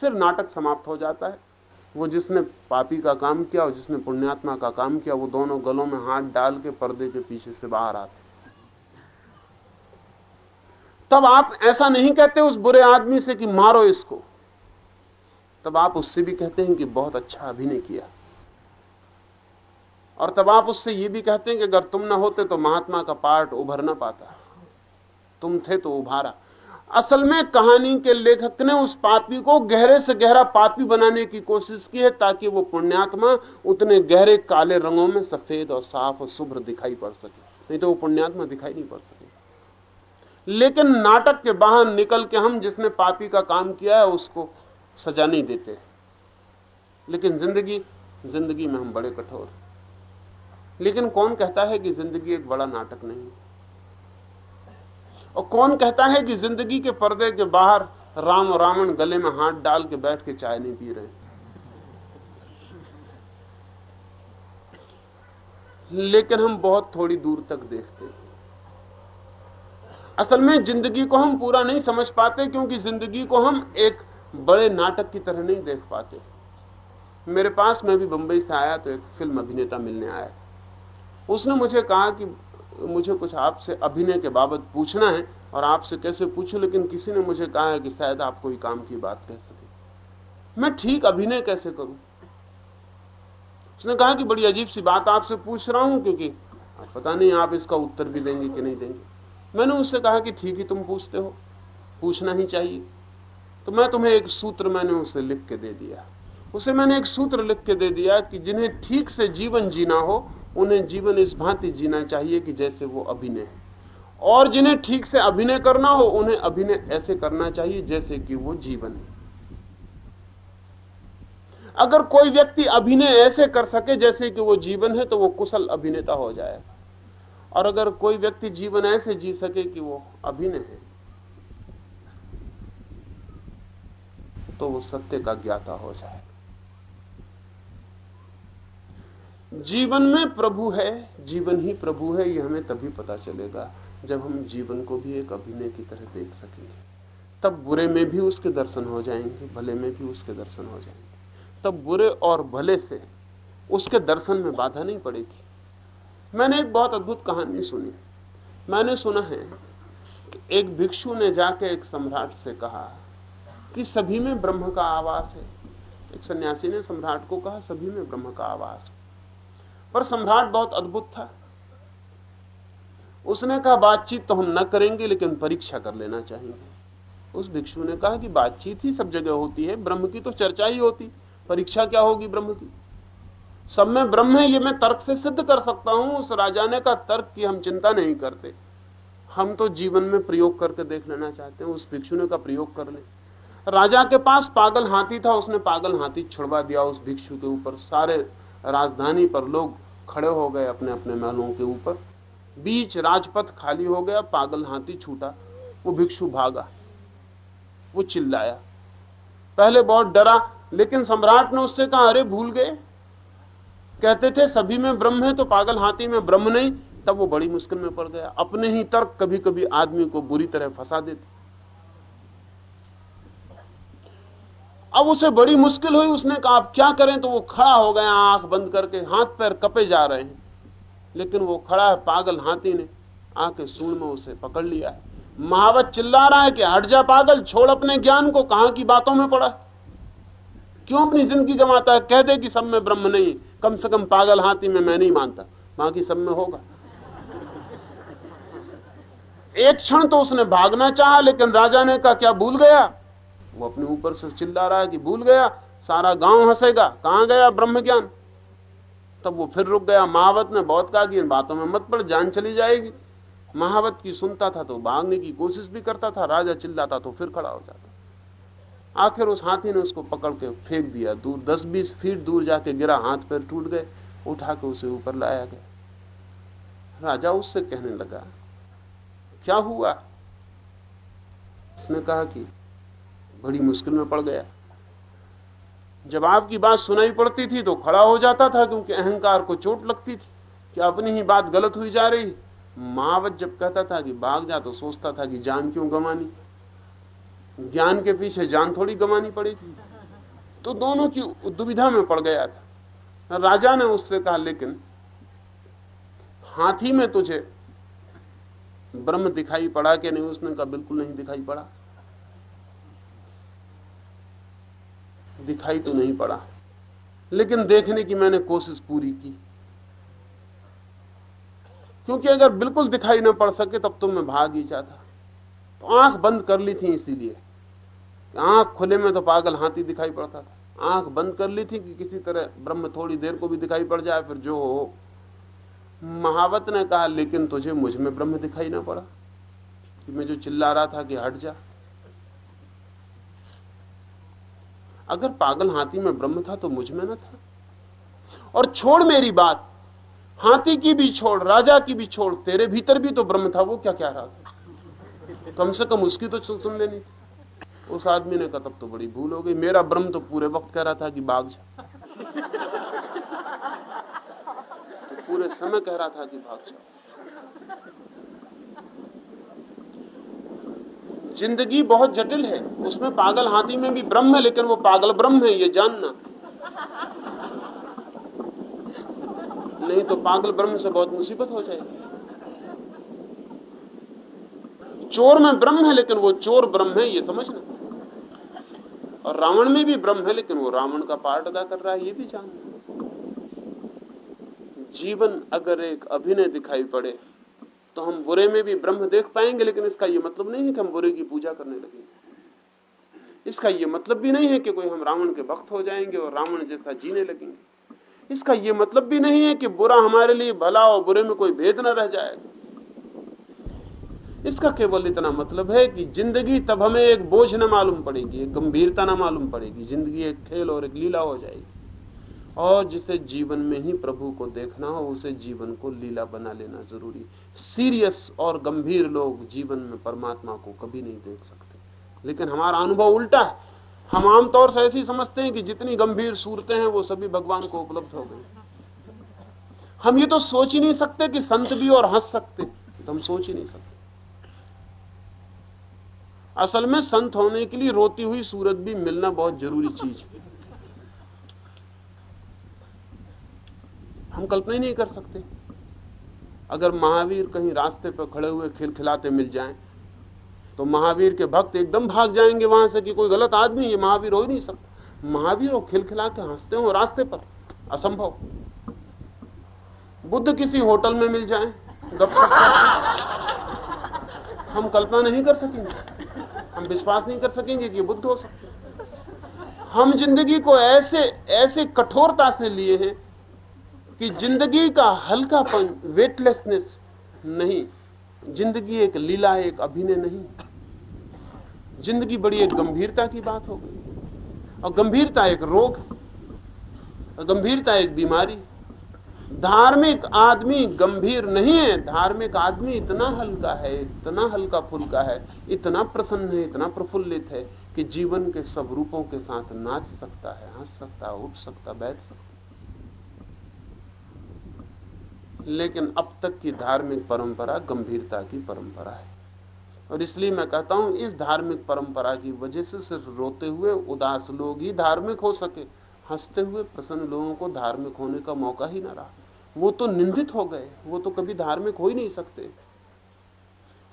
फिर नाटक समाप्त हो जाता है। वो जिसने पापी का काम किया और जिसने पुण्यात्मा का काम किया, वो दोनों गलों में हाथ डाल के पर्दे के पीछे से बाहर आते। तब आप ऐसा नहीं कहते उस बुरे आदमी से कि मारो इसको। तब आप उससे भी कहते हैं कि बहुत अच्छा अभिनय किया। और तब आप उससे यह भी कहते हैं कि अगर तुम ना होते तो महात्मा का पार्ट उभर ना पाता। तुम थे तो उभारा। असल में कहानी के लेखक ने उस पापी को गहरे से गहरा पापी बनाने की कोशिश की है ताकि वो पुण्यात्मा उतने गहरे काले रंगों में सफ़ेद और साफ़ और शुभ्र दिखाई पड़ सके। नहीं तो वो पुण्यात्मा दिखाई नहीं पड़ सके। लेकिन नाटक के बाहर निकल के हम जिसने पापी का काम किया है, उसको सजा नहीं देते लेकिन ज़िंदगी ज़िंदगी में हम बड़े कठोर लेकिन कौन कहता है कि ज़िंदगी एक बड़ा नाटक नहीं और कौन कहता है कि ज़िंदगी के पर्दे के बाहर राम और रावण गले में हाथ डाल के बैठ के चाय नहीं पी रहे? लेकिन हम बहुत थोड़ी दूर तक देखते हैं। असल में ज़िंदगी को हम पूरा नहीं समझ पाते, क्योंकि ज़िंदगी को हम एक बड़े नाटक की तरह नहीं देख पाते। मेरे पास, मैं भी बंबई से आया तो एक फ़िल्म अभिनेता मिलने आया। उसने मुझे कहा कि मुझे कुछ आपसे अभिनय के बाबत पूछना है और आपसे कैसे पूछूँ, लेकिन किसी ने मुझे कहा है कि शायद आप कोई काम की बात कह सके। मैं ठीक अभिनय कैसे करूँ? उसने कहा कि बड़ी अजीब सी बात आपसे पूछ रहा हूँ, क्योंकि पता नहीं आप इसका उत्तर भी देंगे कि नहीं देंगे। मैंने उससे कहा कि ठीक ही तुम पूछते हो, पूछना ही चाहिए। तो मैं तुम्हें एक सूत्र मैंने उसे लिख के दे दिया। उसे मैंने एक सूत्र लिख के दे दिया कि जिन्हें ठीक से जीवन जीना हो उन्हें जीवन इस भांति जीना चाहिए कि जैसे वो अभिनय है। और जिन्हें ठीक से अभिनय करना हो, उन्हें अभिनय ऐसे करना चाहिए जैसे कि वो जीवन है। अगर कोई व्यक्ति अभिनय ऐसे कर सके जैसे कि वो जीवन है तो वो कुशल अभिनेता हो जाएगा। और अगर कोई व्यक्ति जीवन ऐसे जी सके कि वो अभिनय है तो वो सत्य का ज्ञाता हो जाए जीवन में प्रभु है, जीवन ही प्रभु है, ये हमें तभी पता चलेगा जब हम जीवन को भी एक अभिनय की तरह देख सकेंगे। तब बुरे में भी उसके दर्शन हो जाएँगे, भले में भी उसके दर्शन हो जाएँगे। तब बुरे और भले से उसके दर्शन में बाधा नहीं पड़ेगी। मैंने एक बहुत अद्भुत कहानी सुनी। मैंने सुना है कि एक भिक्षु ने जाके एक सम्राट से कहा कि सभी में ब्रह्म का आवास है। एक सन्यासी ने सम्राट को कहा, सभी में ब्रह्म का आवास पर सम्राट बहुत अद्भुत था। उसने कहा, बातचीत तो हम न करेंगे, लेकिन परीक्षा कर लेना चाहेंगे। उस भिक्षु ने कहा कि बातचीत ही सब जगह होती है, ब्रह्म की तो चर्चा ही होती। परीक्षा क्या होगी ब्रह्म की? सब में ब्रह्म है, ये मैं तर्क से सिद्ध कर सकता हूँ। उस राजा ने कहा, तर्क की हम चिंता नहीं करते। हम तो जीवन में प्रयोग करके देख लेना चाहते हैं। उस भिक्षु ने का प्रयोग कर ले। राजा के पास पागल हाथी था, उसने पागल हाथी छुड़वा दिया उस भिक्षु के ऊपर। सारे राजधानी पर लोग खड़े हो गए अपने अपने महलों के ऊपर। बीच राजपथ खाली हो गया, पागल हाथी छूटा, वो भिक्षु भागा, वो चिल्लाया। पहले बहुत डरा, लेकिन सम्राट ने उससे कहा, अरे, भूल गए? कहते थे, सभी में ब्रह्म है तो पागल हाथी में ब्रह्म नहीं। तब वो बड़ी मुश्किल में पड़ गया। अपने ही तर्क कभी कभी आदमी को बुरी तरह फंसा देते। अब उसे बड़ी मुश्किल हुई, उसने कहा, आप क्या करें? तो वो खड़ा हो गया, आँख बंद करके, हाथ पैर कपे जा रहे हैं। लेकिन वो खड़ा है पागल हाथी ने आके सूण में उसे पकड़ लिया है। महावत चिल्ला रहा है कि, हट जा पागल, छोड़ अपने ज्ञान को, कहाँ की बातों में पड़ा? क्यों अपनी ज़िंदगी गंवाता है? कह दे कि सब में ब्रह्म नहीं कम से कम पागल हाथी में मैं नहीं मानता। बाकी सब में होगा। एक क्षण तो उसने भागना चाहा, लेकिन राजा ने कहा, क्या भूल गया? वो अपने ऊपर से चिल्ला रहा है कि भूल गया, सारा गाँव हंसेगा, कहाँ गया ब्रह्म ज्ञान तब वो फिर रुक गया, महावत ने बहुत कहा कि इन बातों में मत पड़, जान चली जाएगी। महावत की सुनता था तो भागने की कोशिश भी करता था, राजा चिल्लाता तो फिर खड़ा हो जाता। आखिर उस हाथी ने उसको पकड़ के फेंक दिया, दूर दस बीस फीट दूर जाके गिरा, हाथ पैर टूट गए उठा के उसे ऊपर लाया गया। राजा उससे कहने लगा, क्या हुआ? उसने कहा कि बड़ी मुश्किल में पड़ गया। जब आपकी बात सुनाई पड़ती थी तो खड़ा हो जाता था क्योंकि अहंकार को चोट लगती थी कि अपनी ही बात गलत हुई जा रही। मावत जब कहता था कि भाग जा तो सोचता था कि जान क्यों गंवानी। ज्ञान के पीछे जान थोड़ी गंवानी पड़ेगी तो दोनों की दुविधा में पड़ गया था। राजा ने उससे कहा, लेकिन हाथी में तुझे ब्रह्म दिखाई पड़ा कि नहीं? उसने कहा, बिल्कुल नहीं दिखाई पड़ा। दिखाई तो नहीं पड़ा। लेकिन देखने की मैंने कोशिश पूरी की। क्योंकि अगर बिल्कुल दिखाई ना पड़ सके, तब तो मैं भाग ही जाता। तो आँख बंद कर ली थी इसीलिए। आँख खुले में तो पागल हाथी दिखाई पड़ता था। आँख बंद कर ली थी कि किसी तरह ब्रह्म थोड़ी देर को भी दिखाई पड़ जाए, फिर जो हो। महावत ने कहा, लेकिन तुझे, मुझमें ब्रह्म दिखाई ना पड़ा कि मैं जो चिल्ला रहा था कि हट जा। अगर पागल हाथी में ब्रह्म था तो मुझमें ना था। और छोड़ मेरी बात। हाथी की भी छोड़, राजा की भी छोड़, तेरे भीतर भी तो ब्रह्म था, वो क्या कह रहा था? कम से कम उसकी तो सुन लेनी थी। उस आदमी ने कहा, तब तो बड़ी भूल हो गई। मेरा ब्रह्म तो पूरे वक्त कह रहा था कि बाघ जा। तो पूरे समय कह रहा था कि भाग जा। ज़िंदगी बहुत जटिल है। उसमें पागल हाथी में भी ब्रह्म है, लेकिन वो पागल ब्रह्म है, ये जानना। नहीं तो पागल ब्रह्म से बहुत मुसीबत हो जाएगी। चोर में ब्रह्म है, लेकिन वो चोर ब्रह्म है, ये समझना। और रावण में भी ब्रह्म है, लेकिन वो रावण का पार्ट अदा कर रहा है, ये भी जानना। जीवन अगर एक अभिनय दिखाई पड़े तो हम बुरे में भी ब्रह्म देख पाएँगे, लेकिन इसका यह मतलब नहीं है कि हम बुरे की पूजा करने लगेंगे इसका यह मतलब भी नहीं है कि कोई हम रावण के भक्त हो जाएँगे और रावण जैसा जीने लगेंगे। इसका यह मतलब भी नहीं है कि बुरा हमारे लिए भला और बुरे में कोई भेद न रह जाएगा इसका केवल इतना मतलब है कि ज़िंदगी तब हमें एक बोझ न मालूम पड़ेगी, एक गंभीरता न मालूम पड़ेगी। ज़िंदगी एक खेल और एक लीला हो जाएगी। और जिसे जीवन में ही प्रभु को देखना हो, उसे जीवन को लीला बना लेना ज़रूरी। सीरियस और गंभीर लोग जीवन में परमात्मा को कभी नहीं देख सकते। लेकिन हमारा अनुभव उल्टा है। हम आमतौर से ऐसी समझते हैं कि जितनी गंभीर सूरतें हैं, वो सभी भगवान को उपलब्ध हो गई। हम ये तो सोच ही नहीं सकते कि संत भी और हंस सकते तो हम सोच ही नहीं सकते। असल में संत होने के लिए रोती हुई सूरत भी मिलना बहुत ज़रूरी चीज़ है। हम कल्पना ही नहीं कर सकते। अगर महावीर कहीं रास्ते पर खड़े हुए खिलखिलाते मिल जाएँ तो महावीर के भक्त एकदम भाग जाएँगे वहाँ से कि कोई गलत आदमी ये महावीर हो ही नहीं सकता। महावीर हो खिलखिला के हँसते हो रास्ते पर, असंभव। बुद्ध किसी होटल में मिल जाए हम कल्पना नहीं कर सकेंगे, हम विश्वास नहीं कर सकेंगे कि बुद्ध हो सकते। हम ज़िंदगी को ऐसे ऐसे कठोरता से लिए हैं कि ज़िंदगी का हल्कापन वेटलेसनेस नहीं। ज़िंदगी एक लीला, एक अभिनय नहीं। ज़िंदगी बड़ी एक गंभीरता की बात हो गई। और गंभीरता एक रोग है गंभीरता एक बीमारी धार्मिक आदमी गंभीर नहीं है। धार्मिक आदमी इतना हल्का है, इतना हल्का फुल्का है, इतना प्रसन्न है, इतना प्रफुल्लित है कि जीवन के सब रूपों के साथ नाच सकता है, हंस सकता है, उठ सकता बैठ सकता लेकिन अब तक की धार्मिक परंपरा गंभीरता की परंपरा है। और इसलिए मैं कहता हूँ, इस धार्मिक परंपरा की वजह से सिर्फ़ रोते हुए उदास लोग ही धार्मिक हो सके। हँसते हुए प्रसन्न लोगों को धार्मिक होने का मौका ही ना रहा। वो तो निंदित हो गए, वो तो कभी धार्मिक हो ही नहीं सकते।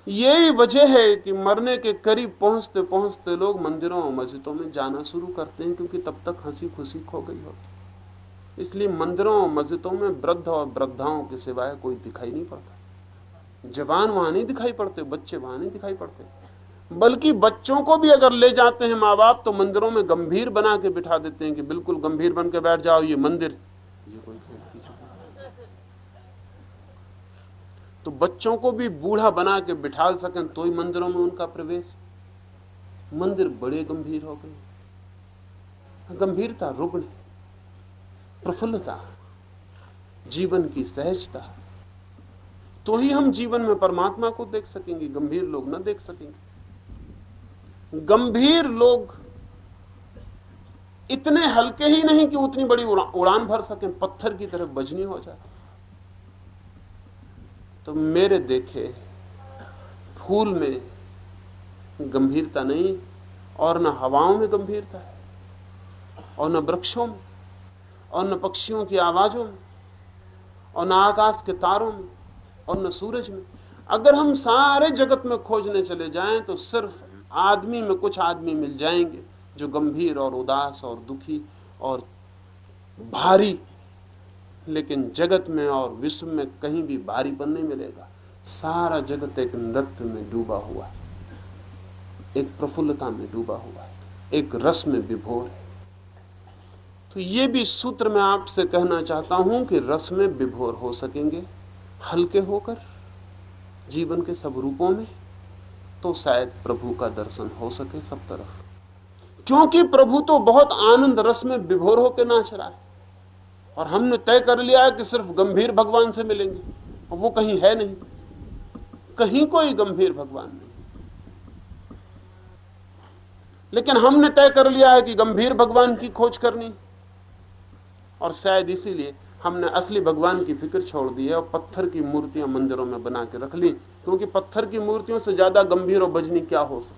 यही वजह है कि मरने के करीब पहुँचते पहुँचते लोग मंदिरों और मस्जिदों में जाना शुरू करते हैं, क्योंकि तब तक हँसी खुशी खो गई होती। इसलिए मंदिरों और मस्जिदों में वृद्ध और वृद्धाओं के सिवाय कोई दिखाई नहीं पड़ता। जवान वहाँ नहीं दिखाई पड़ते, बच्चे वहाँ नहीं दिखाई पड़ते। बल्कि बच्चों को भी अगर ले जाते हैं माँ बाप तो मंदिरों में गंभीर बना के बिठा देते हैं कि बिल्कुल गंभीर बन के बैठ जाओ, ये मंदिर। ये कोई तो बच्चों को भी बूढ़ा बना के बिठा सकें तो ही मंदिरों में उनका प्रवेश। मंदिर बड़े गंभीर हो गए। गंभीरता रुग्ण प्रफुल्लता जीवन की सहजता। तो ही हम जीवन में परमात्मा को देख सकेंगे गंभीर लोग ना देख सकेंगे। गंभीर लोग इतने हल्के ही नहीं कि उतनी बड़ी उड़ा, उड़ान भर सके पत्थर की तरफ़ बजनी हो जाए। तो मेरे देखे फूल में गंभीरता नहीं और न हवाओं में गंभीरता है और न वृक्षों में। और न पक्षियों की आवाजों में, और न आकाश के तारों में, और न सूरज में। अगर हम सारे जगत में खोजने चले जाएँ तो सिर्फ़ आदमी में कुछ आदमी मिल जाएँगे जो गंभीर और उदास और दुखी और भारी, लेकिन जगत में और विश्व में कहीं भी भारीपन नहीं मिलेगा। सारा जगत एक नृत्य में डूबा हुआ है, एक प्रफुल्लता में डूबा हुआ है, एक रस में विभोर है। तो ये भी सूत्र मैं आपसे कहना चाहता हूँ कि रस में विभोर हो सकेंगे, हल्के होकर, जीवन के सब रूपों में तो शायद प्रभु का दर्शन हो सके सब तरफ़। क्योंकि प्रभु तो बहुत आनंद रस में विभोर होकर नाच रहा है। और हमने तय कर लिया है कि सिर्फ़ गंभीर भगवान से मिलेंगे, और वो कहीं है नहीं। कहीं कोई गंभीर भगवान नहीं। लेकिन हमने तय कर लिया है कि गंभीर भगवान की खोज करनी और शायद इसीलिए हमने असली भगवान की फ़िक्र छोड़ दी है और पत्थर की मूर्तियाँ मंदिरों में बना के रख ली। क्योंकि पत्थर की मूर्तियों से ज़्यादा गंभीर और बजनी क्या हो सकता?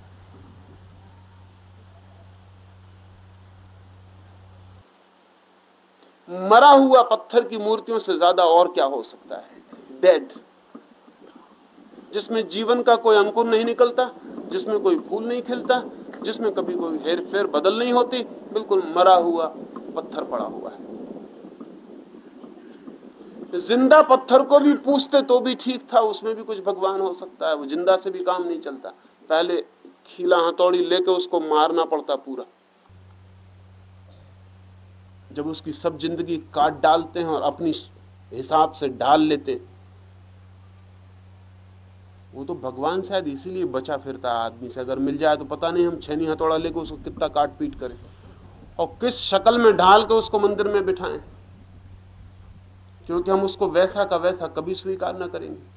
मरा हुआ पत्थर की मूर्तियों से ज़्यादा और क्या हो सकता है? डेड जिसमें जीवन का कोई अंकुर नहीं निकलता, जिसमें कोई फूल नहीं खिलता, जिसमें कभी कोई हेर फेर बदल नहीं होती, बिल्कुल मरा हुआ पत्थर पड़ा हुआ है। ज़िंदा पत्थर को भी पूछते तो भी ठीक था, उसमें भी कुछ भगवान हो सकता है, वो ज़िंदा से भी काम नहीं चलता। पहले खीला हथौड़ी लेके उसको मारना पड़ता पूरा। जब उसकी सब ज़िंदगी काट डालते हैं और अपनी हिसाब से डाल लेते, वो तो भगवान शायद इसीलिए बचा फिरता आदमी से। अगर मिल जाए तो पता नहीं हम छेनी हथौड़ा लेके उसको कितना काट पीट करें। और किस शक्ल में ढाल के उसको मंदिर में बिठाएँ। क्योंकि हम उसको वैसा का वैसा कभी स्वीकार न करेंगे।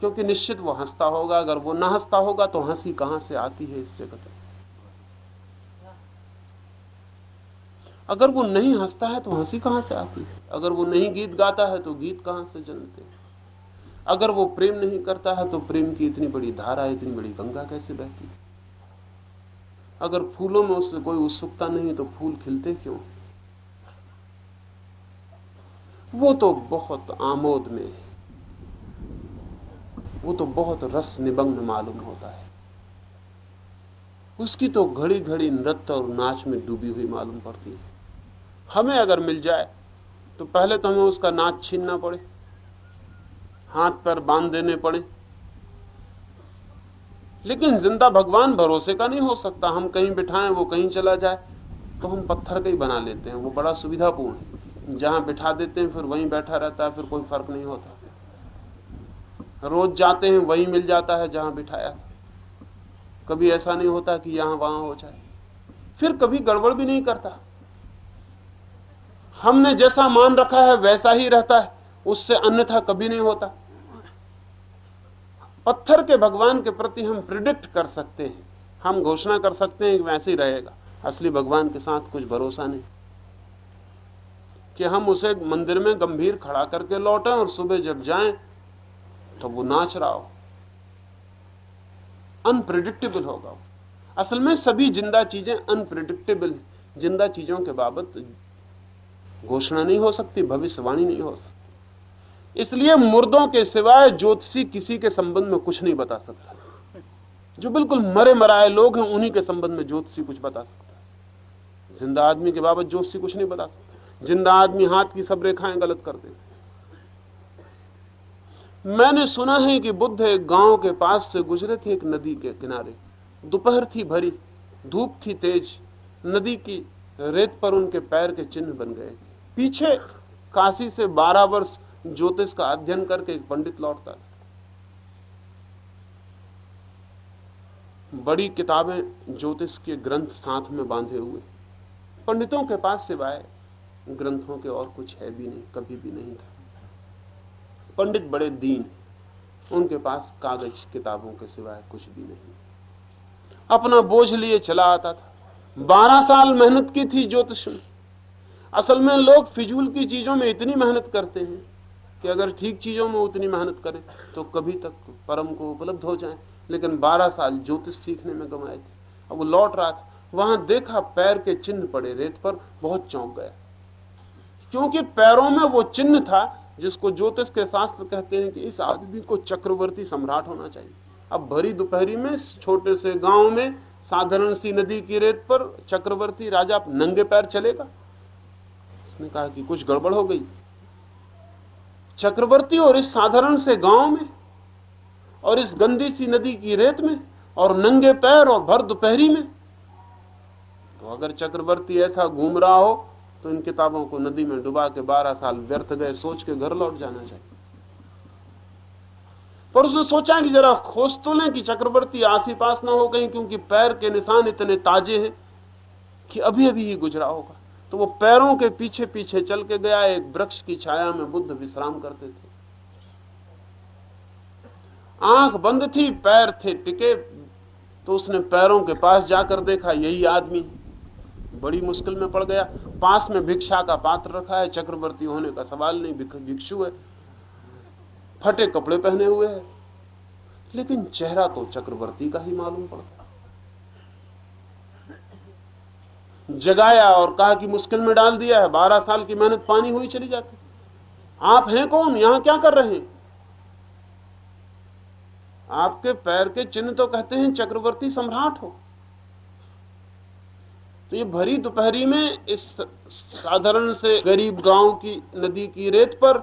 क्योंकि निश्चित वो हंसता होगा, अगर वो ना हंसता होगा तो हँसी कहाँ से आती है इस जगत में अगर वो नहीं हंसता है तो हँसी कहाँ से आती है? अगर वो नहीं गीत गाता है तो गीत कहाँ से जन्मते हैं? अगर वो प्रेम नहीं करता है तो प्रेम की इतनी बड़ी धारा, इतनी बड़ी गंगा कैसे बहती है? अगर फूलों में उससे कोई उत्सुकता नहीं तो फूल खिलते क्यों? वो तो बहुत आमोद में है। वो तो बहुत रस निबंग मालूम होता है। उसकी तो घड़ी घड़ी नृत्य और नाच में डूबी हुई मालूम पड़ती है। हमें अगर मिल जाए तो पहले तो हमें उसका नाच छीनना पड़े, हाथ पर बाँध देने पड़े। लेकिन ज़िंदा भगवान भरोसे का नहीं हो सकता। हम कहीं बिठाएँ, वो कहीं चला जाए तो हम पत्थर का ही बना लेते हैं। वो बड़ा सुविधापूर्ण है। जहाँ बिठा देते हैं, फिर वहीं बैठा रहता है, फिर कोई फ़र्क नहीं होता। रोज जाते हैं, वहीं मिल जाता है, जहाँ बिठाया। कभी ऐसा नहीं होता कि यहाँ वहाँ हो जाए। फिर कभी गड़बड़ भी नहीं करता। हमने जैसा मान रखा है, वैसा ही रहता है। उससे अन्यथा कभी नहीं होता। पत्थर के भगवान के प्रति हम प्रिडिक्ट कर सकते हैं। हम घोषणा कर सकते हैं कि वैसे ही रहेगा। असली भगवान के साथ कुछ भरोसा नहीं। कि हम उसे मंदिर में गंभीर खड़ा करके लौटें और सुबह जब जाएँ तो वो नाच रहा हो। अनप्रिडिक्टेबल होगा असल में सभी ज़िंदा चीज़ें अनप्रिडिक्टेबल ज़िंदा चीज़ों के बाबत घोषणा नहीं हो सकती, भविष्यवाणी नहीं हो सकती। इसलिए मुर्दों के सिवाय ज्योतिषी किसी के संबंध में कुछ नहीं बता सकता। जो बिल्कुल मरे मराए लोग हैं, उन्हीं के संबंध में ज्योतिषी कुछ बता सकता है। ज़िंदा आदमी के बाबत ज्योतिषी कुछ नहीं बता सकता। ज़िंदा आदमी हाथ की सब रेखाएँ गलत कर दे। मैंने सुना है कि बुद्ध एक गाँव के पास से गुजरे थे एक नदी के किनारे। दोपहर थी भरी, धूप थी तेज, नदी की रेत पर उनके पैर के चिन्ह बन गए। पीछे काशी से बारह वर्ष ज्योतिष का अध्ययन करके एक पंडित लौटता था। बड़ी किताबें ज्योतिष के ग्रंथ साथ में बांधे हुए। पंडितों के पास सिवाय ग्रंथों के और कुछ है भी नहीं, कभी भी नहीं था। पंडित बड़े दीन उनके पास कागज़ किताबों के सिवाय कुछ भी नहीं। अपना बोझ लिए चला आता था। बारह साल मेहनत की थी ज्योतिष में। असल में लोग फिजूल की चीज़ों में इतनी मेहनत करते हैं कि अगर ठीक चीज़ों में उतनी मेहनत करें तो कभी तक परम को उपलब्ध हो जाए। लेकिन बारह साल ज्योतिष सीखने में गंवाए थे। अब वो लौट रहा था। वहाँ देखा पैर के चिन्ह पड़े, रेत पर बहुत चौंक गया। क्योंकि पैरों में वो चिन्ह था जिसको ज्योतिष के शास्त्र कहते हैं कि इस आदमी को चक्रवर्ती सम्राट होना चाहिए। अब भरी दोपहरी में, छोटे से गाँव में, साधारण सी नदी की रेत पर चक्रवर्ती राजा नंगे पैर चलेगा। उसने कहा कि कुछ गड़बड़ हो गई। चक्रवर्ती और इस साधारण से गाँव में, और इस गंदी सी नदी की रेत में, और नंगे पैर और भर दोपहरी में तो अगर चक्रवर्ती ऐसा घूम रहा हो तो इन किताबों को नदी में डुबा के बारह साल व्यर्थ गए, सोच के घर लौट जाना चाहिए। पर उसने सोचा कि जरा खोज तो लें कि चक्रवर्ती आसी पास ना हो गई क्योंकि पैर के निशान इतने ताजे हैं कि अभी अभी ही गुजरा होगा। तो वो पैरों के पीछे पीछे चल के गया, एक वृक्ष की छाया में बुद्ध विश्राम करते थे। आँख बंद थी, पैर थे टिके तो उसने पैरों के पास जाकर देखा, यही आदमी बड़ी मुश्किल में पड़ गया। पास में भिक्षा का पात्र रखा है, चक्रवर्ती होने का सवाल नहीं भिक्षु है। फटे कपड़े पहने हुए है। लेकिन चेहरा तो चक्रवर्ती का ही मालूम पड़ता। जगाया और कहा कि मुश्किल में डाल दिया है, बारह साल की मेहनत पानी हुई चली जाती। आप हैं कौन? यहाँ क्या कर रहे हैं? आपके पैर के चिन्ह तो कहते हैं चक्रवर्ती सम्राट हो। तो ये भरी दोपहरी में इस साधारण से गरीब गाँव की नदी की रेत पर,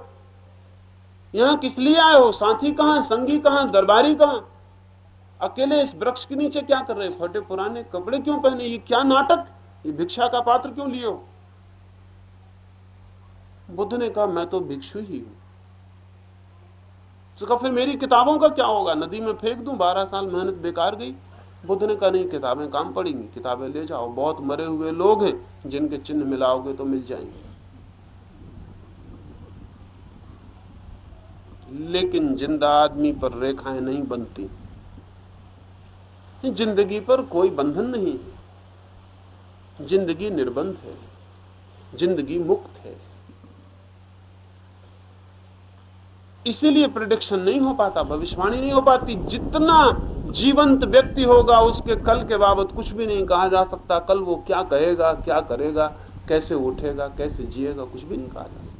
यहाँ किस लिए आए हो? साथी कहाँ संगी कहाँ दरबारी कहाँ अकेले इस वृक्ष के नीचे क्या कर रहे फटे पुराने कपड़े क्यों पहने? ये क्या नाटक? ये भिक्षा का पात्र क्यों लिए हो? बुद्ध ने कहा, मैं तो भिक्षु ही हूँ। तो फिर मेरी किताबों का क्या होगा? नदी में फेंक दूँ? बारह साल मेहनत बेकार गई। बुद्ध ने कहा, नहीं, किताबें काम पड़ेंगी, किताबें ले जाओ। बहुत मरे हुए लोग हैं, जिनके चिन्ह मिलाओगे तो मिल जाएँगे। लेकिन ज़िंदा आदमी पर रेखाएँ नहीं बनती। ज़िंदगी पर कोई बंधन नहीं है। ज़िंदगी निर्बंध है, ज़िंदगी मुक्त है। इसीलिए प्रिडिक्शन नहीं हो पाता, भविष्यवाणी नहीं हो पाती। जितना जीवंत व्यक्ति होगा, उसके कल के बाबत कुछ भी नहीं कहा जा सकता। कल वो क्या कहेगा, क्या करेगा, कैसे उठेगा, कैसे जिएगा, कुछ भी नहीं कहा जा सकता।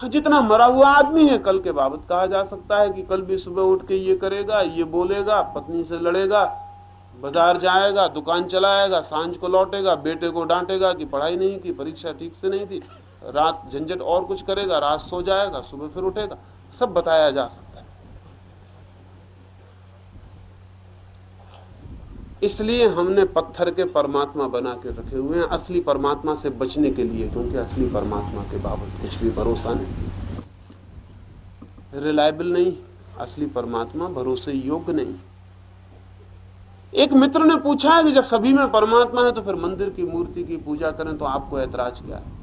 हाँ जितना मरा हुआ आदमी है, कल के बाबत कहा जा सकता है कि कल भी सुबह उठ के ये करेगा, ये बोलेगा, पत्नी से लड़ेगा, बाज़ार जाएगा, दुकान चलाएगा, साँझ को लौटेगा, बेटे को डांटेगा कि पढ़ाई नहीं की, परीक्षा ठीक से नहीं थी, रात झंझट और कुछ करेगा, रात सो जाएगा, सुबह फिर उठेगा, सब बताया जा सकता है इसलिए हमने पत्थर के परमात्मा बना के रखे हुए हैं असली परमात्मा से बचने के लिए, क्योंकि असली परमात्मा के बाबत कुछ भी भरोसा नहीं। रिलायबल नहीं, असली परमात्मा भरोसे योग्य नहीं। एक मित्र ने पूछा है कि जब सभी में परमात्मा है तो फिर मंदिर की मूर्ति की पूजा करें तो आपको ऐतराज क्या है?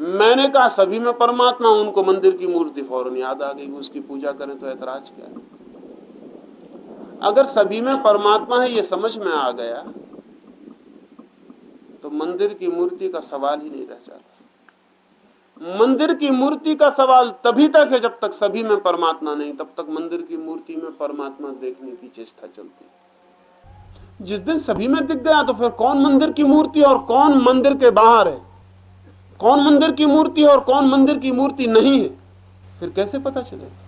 मैंने कहा, सभी में परमात्मा उनको मंदिर की मूर्ति फ़ौरन याद आ गई, उसकी पूजा करें तो ऐतराज क्या है? अगर सभी में परमात्मा है, ये समझ में आ गया तो मंदिर की मूर्ति का सवाल ही नहीं रह जाता। मंदिर की मूर्ति का सवाल तभी तक है जब तक सभी में परमात्मा नहीं, तब तक मंदिर की मूर्ति में परमात्मा देखने की चेष्टा चलती जिस दिन सभी में दिख गया तो फिर कौन मंदिर की मूर्ति और कौन मंदिर के बाहर है? कौन मंदिर की मूर्ति और कौन मंदिर की मूर्ति नहीं है? फिर कैसे पता चलेगा?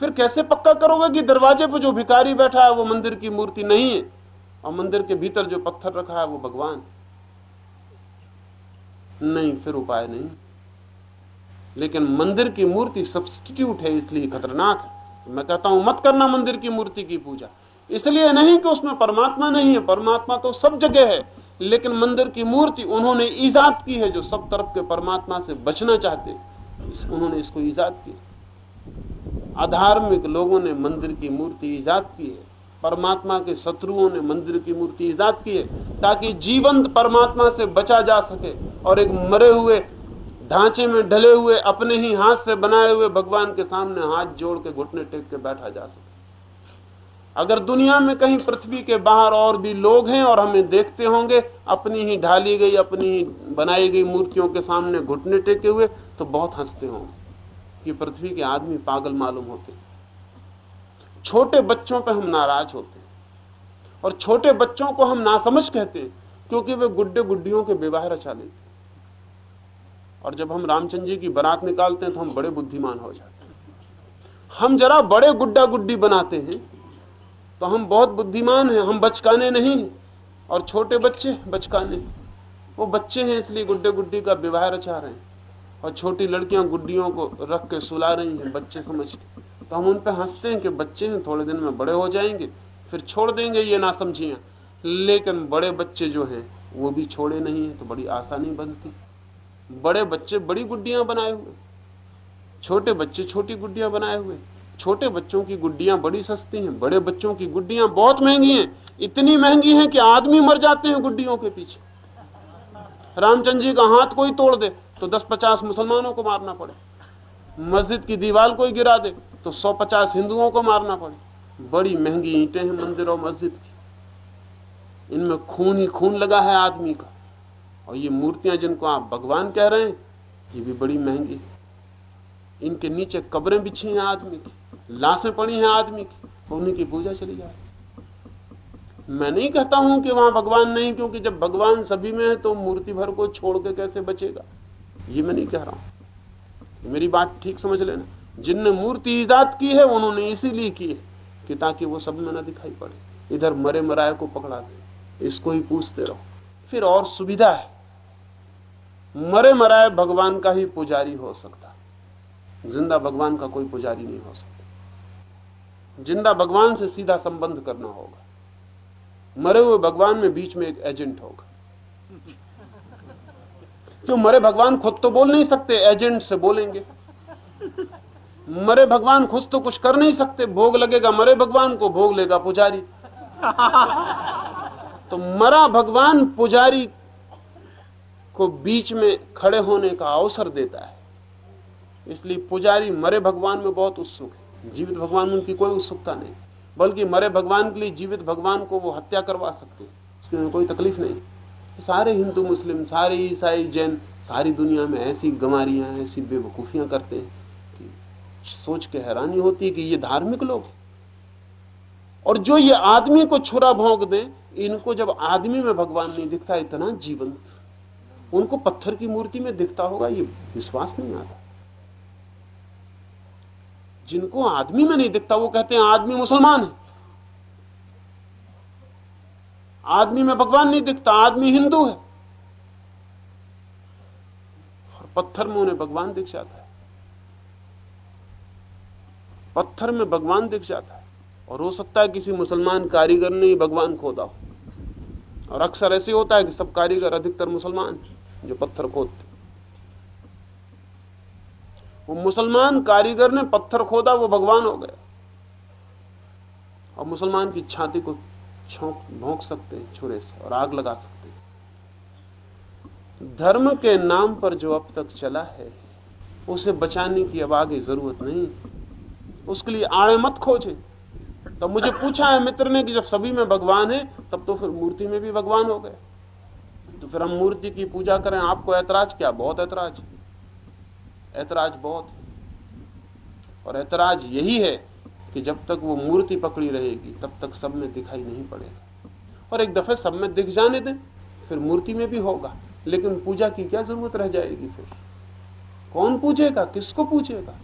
फिर कैसे पक्का करोगे कि दरवाजे पर जो भिकारी बैठा है वो मंदिर की मूर्ति नहीं है? और मंदिर के भीतर जो पत्थर रखा है वो भगवान। नहीं, फिर उपाय नहीं। लेकिन मंदिर की मूर्ति सब्सटीट्यूट है, इसलिए खतरनाक है। मैं कहता हूँ, मत करना मंदिर की मूर्ति की पूजा। इसलिए नहीं कि उसमें परमात्मा नहीं है, परमात्मा तो सब जगह है। लेकिन मंदिर की मूर्ति उन्होंने ईजाद की है, जो सब तरफ़ के परमात्मा से बचना चाहते उन्होंने इसको ईजाद किया। अधार्मिक लोगों ने मंदिर की मूर्ति ईजाद की है। परमात्मा के शत्रुओं ने मंदिर की मूर्ति ईजाद की है ताकि जीवंत परमात्मा से बचा जा सके और एक मरे हुए ढांचे में ढले हुए अपने ही हाथ से बनाए हुए भगवान के सामने हाथ जोड़ के घुटने टेक के बैठा जा सके। अगर दुनिया में कहीं पृथ्वी के बाहर और भी लोग हैं और हमें देखते होंगे, अपनी ही ढाली गई, अपनी ही बनाई गई मूर्तियों के सामने घुटने टेके हुए तो बहुत हँसते होंगे। कि पृथ्वी के आदमी पागल मालूम होते छोटे बच्चों पर हम नाराज़ होते हैं। और छोटे बच्चों को हम नासमझ कहते हैं, क्योंकि वे गुड्डे गुड्डियों के विवाह रचा लेते और जब हम रामचंद्र जी की बारात निकालते हैं तो हम बड़े बुद्धिमान हो जाते हैं। हम जरा बड़े गुड्डा गुड्डी बनाते हैं तो हम बहुत बुद्धिमान हैं, हम बचकाने नहीं। और छोटे बच्चे बचकाने वो बच्चे हैं, इसलिए गुड्डे गुड्डी का विवाह रचा रहे हैं। और छोटी लड़कियाँ गुड्डियों को रख के सुला रही हैं, बच्चे समझ के। तो हम उन पर हँसते हैं कि बच्चे हैं, थोड़े दिन में बड़े हो जाएँगे, फिर छोड़ देंगे ये ना समझिए लेकिन बड़े बच्चे जो हैं, वो भी छोड़े नहीं है तो बड़ी आसानी बनती। बड़े बच्चे बड़ी गुड्डियाँ बनाए हुए। छोटे बच्चे छोटी गुड्डियाँ बनाए हुए। छोटे बच्चों की गुड्डियाँ बड़ी सस्ती हैं, बड़े बच्चों की गुड्डियाँ बहुत महँगी हैं। इतनी महँगी हैं कि आदमी मर जाते हैं गुड्डियों के पीछे। रामचंद्र जी का हाथ कोई तोड़ दे। तो दस पचास मुसलमानों को मारना पड़े। मस्जिद की दीवार कोई गिरा दे तो सौ पचास हिंदुओं को मारना पड़े। बड़ी महँगी ईंटें हैं मंदिर और मस्जिद की। इनमें खून ही खून लगा है आदमी का। और ये मूर्तियाँ जिनको आप भगवान कह रहे हैं, ये भी बड़ी महँगी इनके नीचे कब्रें बिछी हैं आदमी की, लाशें पड़ी हैं आदमी की उन्हीं की पूजा चली जाए मैं नहीं कहता हूँ कि वहाँ भगवान नहीं, क्योंकि जब भगवान सभी में है तो मूर्ति भर को छोड़ के कैसे बचेगा? ये मैं नहीं कह रहा हूँ। मेरी बात ठीक समझ लेना। जिनने मूर्ति ईजाद की है, उन्होंने इसीलिए की है कि ताकि वो सब में ना दिखाई पड़े। इधर मरे मराए को पकड़ा दे, इसको ही पूछते रहो। फिर और सुविधा है। मरे मराए भगवान का ही पुजारी हो सकता। ज़िंदा भगवान का कोई पुजारी नहीं हो सकता। ज़िंदा भगवान से सीधा संबंध करना होगा। मरे हुए भगवान में बीच में एक एजेंट होगा। क्यों मरे भगवान खुद तो बोल नहीं सकते एजेंट से बोलेंगे। मरे भगवान खुद तो कुछ कर नहीं सकते, भोग लगेगा, मरे भगवान को भोग लेगा पुजारी। तो मरा भगवान पुजारी को बीच में खड़े होने का अवसर देता है। इसलिए पुजारी मरे भगवान में बहुत उत्सुक है। जीवित भगवान में उनकी कोई उत्सुकता नहीं। बल्कि मरे भगवान के लिए जीवित भगवान को वो हत्या करवा सकते हैं। उसमें कोई तकलीफ़ नहीं। सारे हिंदू मुस्लिम, सारे ईसाई जैन, सारी दुनिया में ऐसी गमारियाँ ऐसी बेवकूफियाँ करते हैं कि सोच के हैरानी होती है कि ये धार्मिक लोग और जो ये आदमी को छुरा भोंक दे, इनको जब आदमी में भगवान नहीं दिखता, इतना जीवन उनको पत्थर की मूर्ति में दिखता होगा, ये विश्वास नहीं आता। जिनको आदमी में नहीं दिखता, वो कहते हैं, आदमी मुसलमान है। आदमी में भगवान नहीं दिखता, आदमी हिंदू है। और पत्थर में उन्हें भगवान दिख जाता है। पत्थर में भगवान दिख जाता है। और हो सकता है किसी मुसलमान कारीगर ने ही भगवान खोदा हो। और अक्सर ऐसे होता है कि सब कारीगर अधिकतर मुसलमान जो पत्थर खोदते वो मुसलमान कारीगर ने पत्थर खोदा, वो भगवान हो गया। और मुसलमान की छाती को छोंक भोंक सकते हैं, छुरे से और आग लगा सकते हैं। धर्म के नाम पर जो अब तक चला है, उसे बचाने की अब आगे ज़रूरत नहीं उसके लिए आड़े मत खोजे। तब मुझे पूछा है मित्र ने कि जब सभी में भगवान है, तब तो फिर मूर्ति में भी भगवान हो गए। तो फिर हम मूर्ति की पूजा करें, आपको ऐतराज क्या? बहुत ऐतराज ऐतराज बहुत और ऐतराज यही है कि जब तक वो मूर्ति पकड़ी रहेगी, तब तक सब में दिखाई नहीं पड़ेगा। और एक दफे सब में दिख जाने दें, फिर मूर्ति में भी होगा। लेकिन पूजा की क्या ज़रूरत रह जाएगी फिर? कौन पूछेगा किसको पूछेगा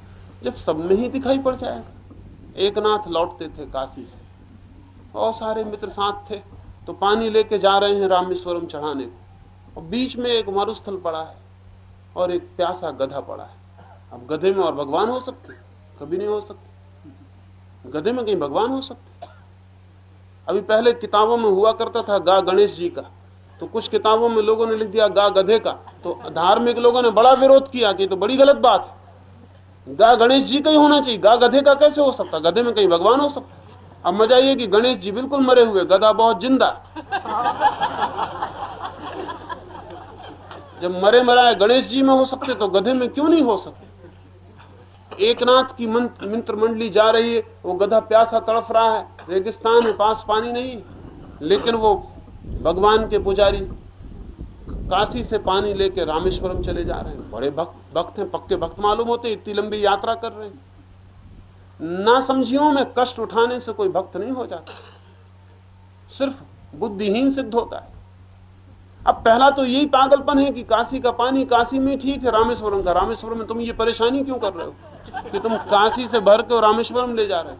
जब सब में ही दिखाई पड़ जाएगा। एक नाथ लौटते थे काशी से। और सारे मित्र साथ थे तो पानी लेके जा रहे हैं रामेश्वरम चढ़ाने। को और बीच में एक मरुस्थल पड़ा है, और एक प्यासा गधा पड़ा है। अब गधे में और भगवान हो सकते कभी नहीं हो सकते। गधे में कहीं भगवान हो सकते अभी पहले किताबों में हुआ करता था गा गणेश जी का तो कुछ किताबों में लोगों ने लिख दिया गा गधे का। तो धार्मिक लोगों ने बड़ा विरोध किया कि तो बड़ी गलत बात है। गा गणेश जी का ही होना चाहिए, गा गधे का कैसे हो सकता गधे में कहीं भगवान हो सकता अब मज़ा ये कि गणेश जी बिल्कुल मरे हुए, गधा बहुत ज़िंदा जब मरे मराए गणेश जी में हो सकते तो गधे में क्यों नहीं हो सकते? एक नाथ की मंत्र मंडली जा रही है, वो गधा प्यासा तड़फ रहा है, रेगिस्तान है पास पानी नहीं, लेकिन वो भगवान के पुजारी काशी से पानी लेके रामेश्वरम चले जा रहे हैं। बड़े भक्त भक्त हैं, पक्के भक्त मालूम होते इतनी लंबी यात्रा कर रहे हैं। ना समझियों में कष्ट उठाने से कोई भक्त नहीं हो जाता। सिर्फ़ बुद्धिहीन सिद्ध होता है। अब पहला तो यही पागलपन है कि काशी का पानी काशी में ठीक है, रामेश्वरम का। रामेश्वरम में तुम ये परेशानी क्यों कर रहे हो? कि तुम काशी से भर के रामेश्वरम ले जा रहे हो।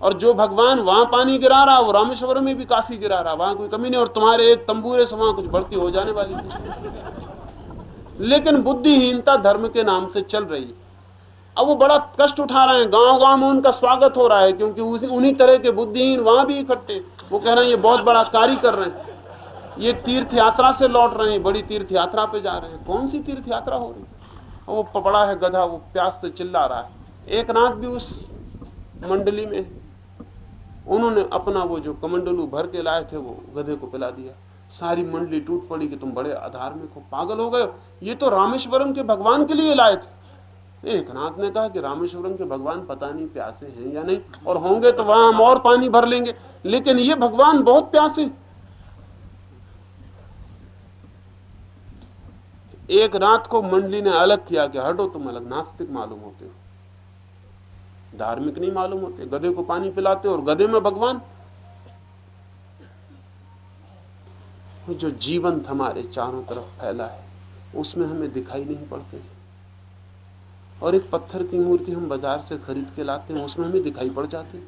और जो भगवान वहाँ पानी गिरा रहा, वो रामेश्वरम में भी काफ़ी गिरा रहा। वहाँ कोई कमी नहीं, और तुम्हारे एक तंबूरे से वहाँ कुछ बढ़ती हो जाने वाली थी लेकिन बुद्धिहीनता धर्म के नाम से चल रही है। अब वो बड़ा कष्ट उठा रहे हैं। गाँव गाँव में उनका स्वागत हो रहा है, क्योंकि उन्हीं तरह के बुद्धिहीन वहाँ भी इकट्ठे वो कह रहे हैं, ये बहुत बड़ा कार्य कर रहे हैं। ये तीर्थ यात्रा से लौट रहे हैं, बड़ी तीर्थ यात्रा पे जा रहे हैं। कौन सी तीर्थ यात्रा हो रही है? वो पपड़ा है गधा, वो प्यास से चिल्ला रहा है। एक नाथ भी उस मंडली में उन्होंने अपना वो जो कमंडलू भर के लाए थे, वो गधे को पिला दिया। सारी मंडली टूट पड़ी कि तुम बड़े अधार्मिक हो पागल हो गए ये तो रामेश्वरम के भगवान के लिए लाए थे। एक नाथ ने कहा कि रामेश्वरम के भगवान पता नहीं प्यासे हैं या नहीं, और होंगे तो वहाँ हम और पानी भर लेंगे। लेकिन ये भगवान बहुत प्यासे एक रात को मंडली ने अलग किया कि हटो, तुम अलग नास्तिक मालूम होते हो। धार्मिक नहीं मालूम होते, गधे को पानी पिलाते और गधे में भगवान। जो जीवन हमारे चारों तरफ़ फैला है, उसमें हमें दिखाई नहीं पड़ते। और एक पत्थर की मूर्ति हम बाज़ार से खरीद के लाते हैं, उसमें हमें दिखाई पड़ जाती।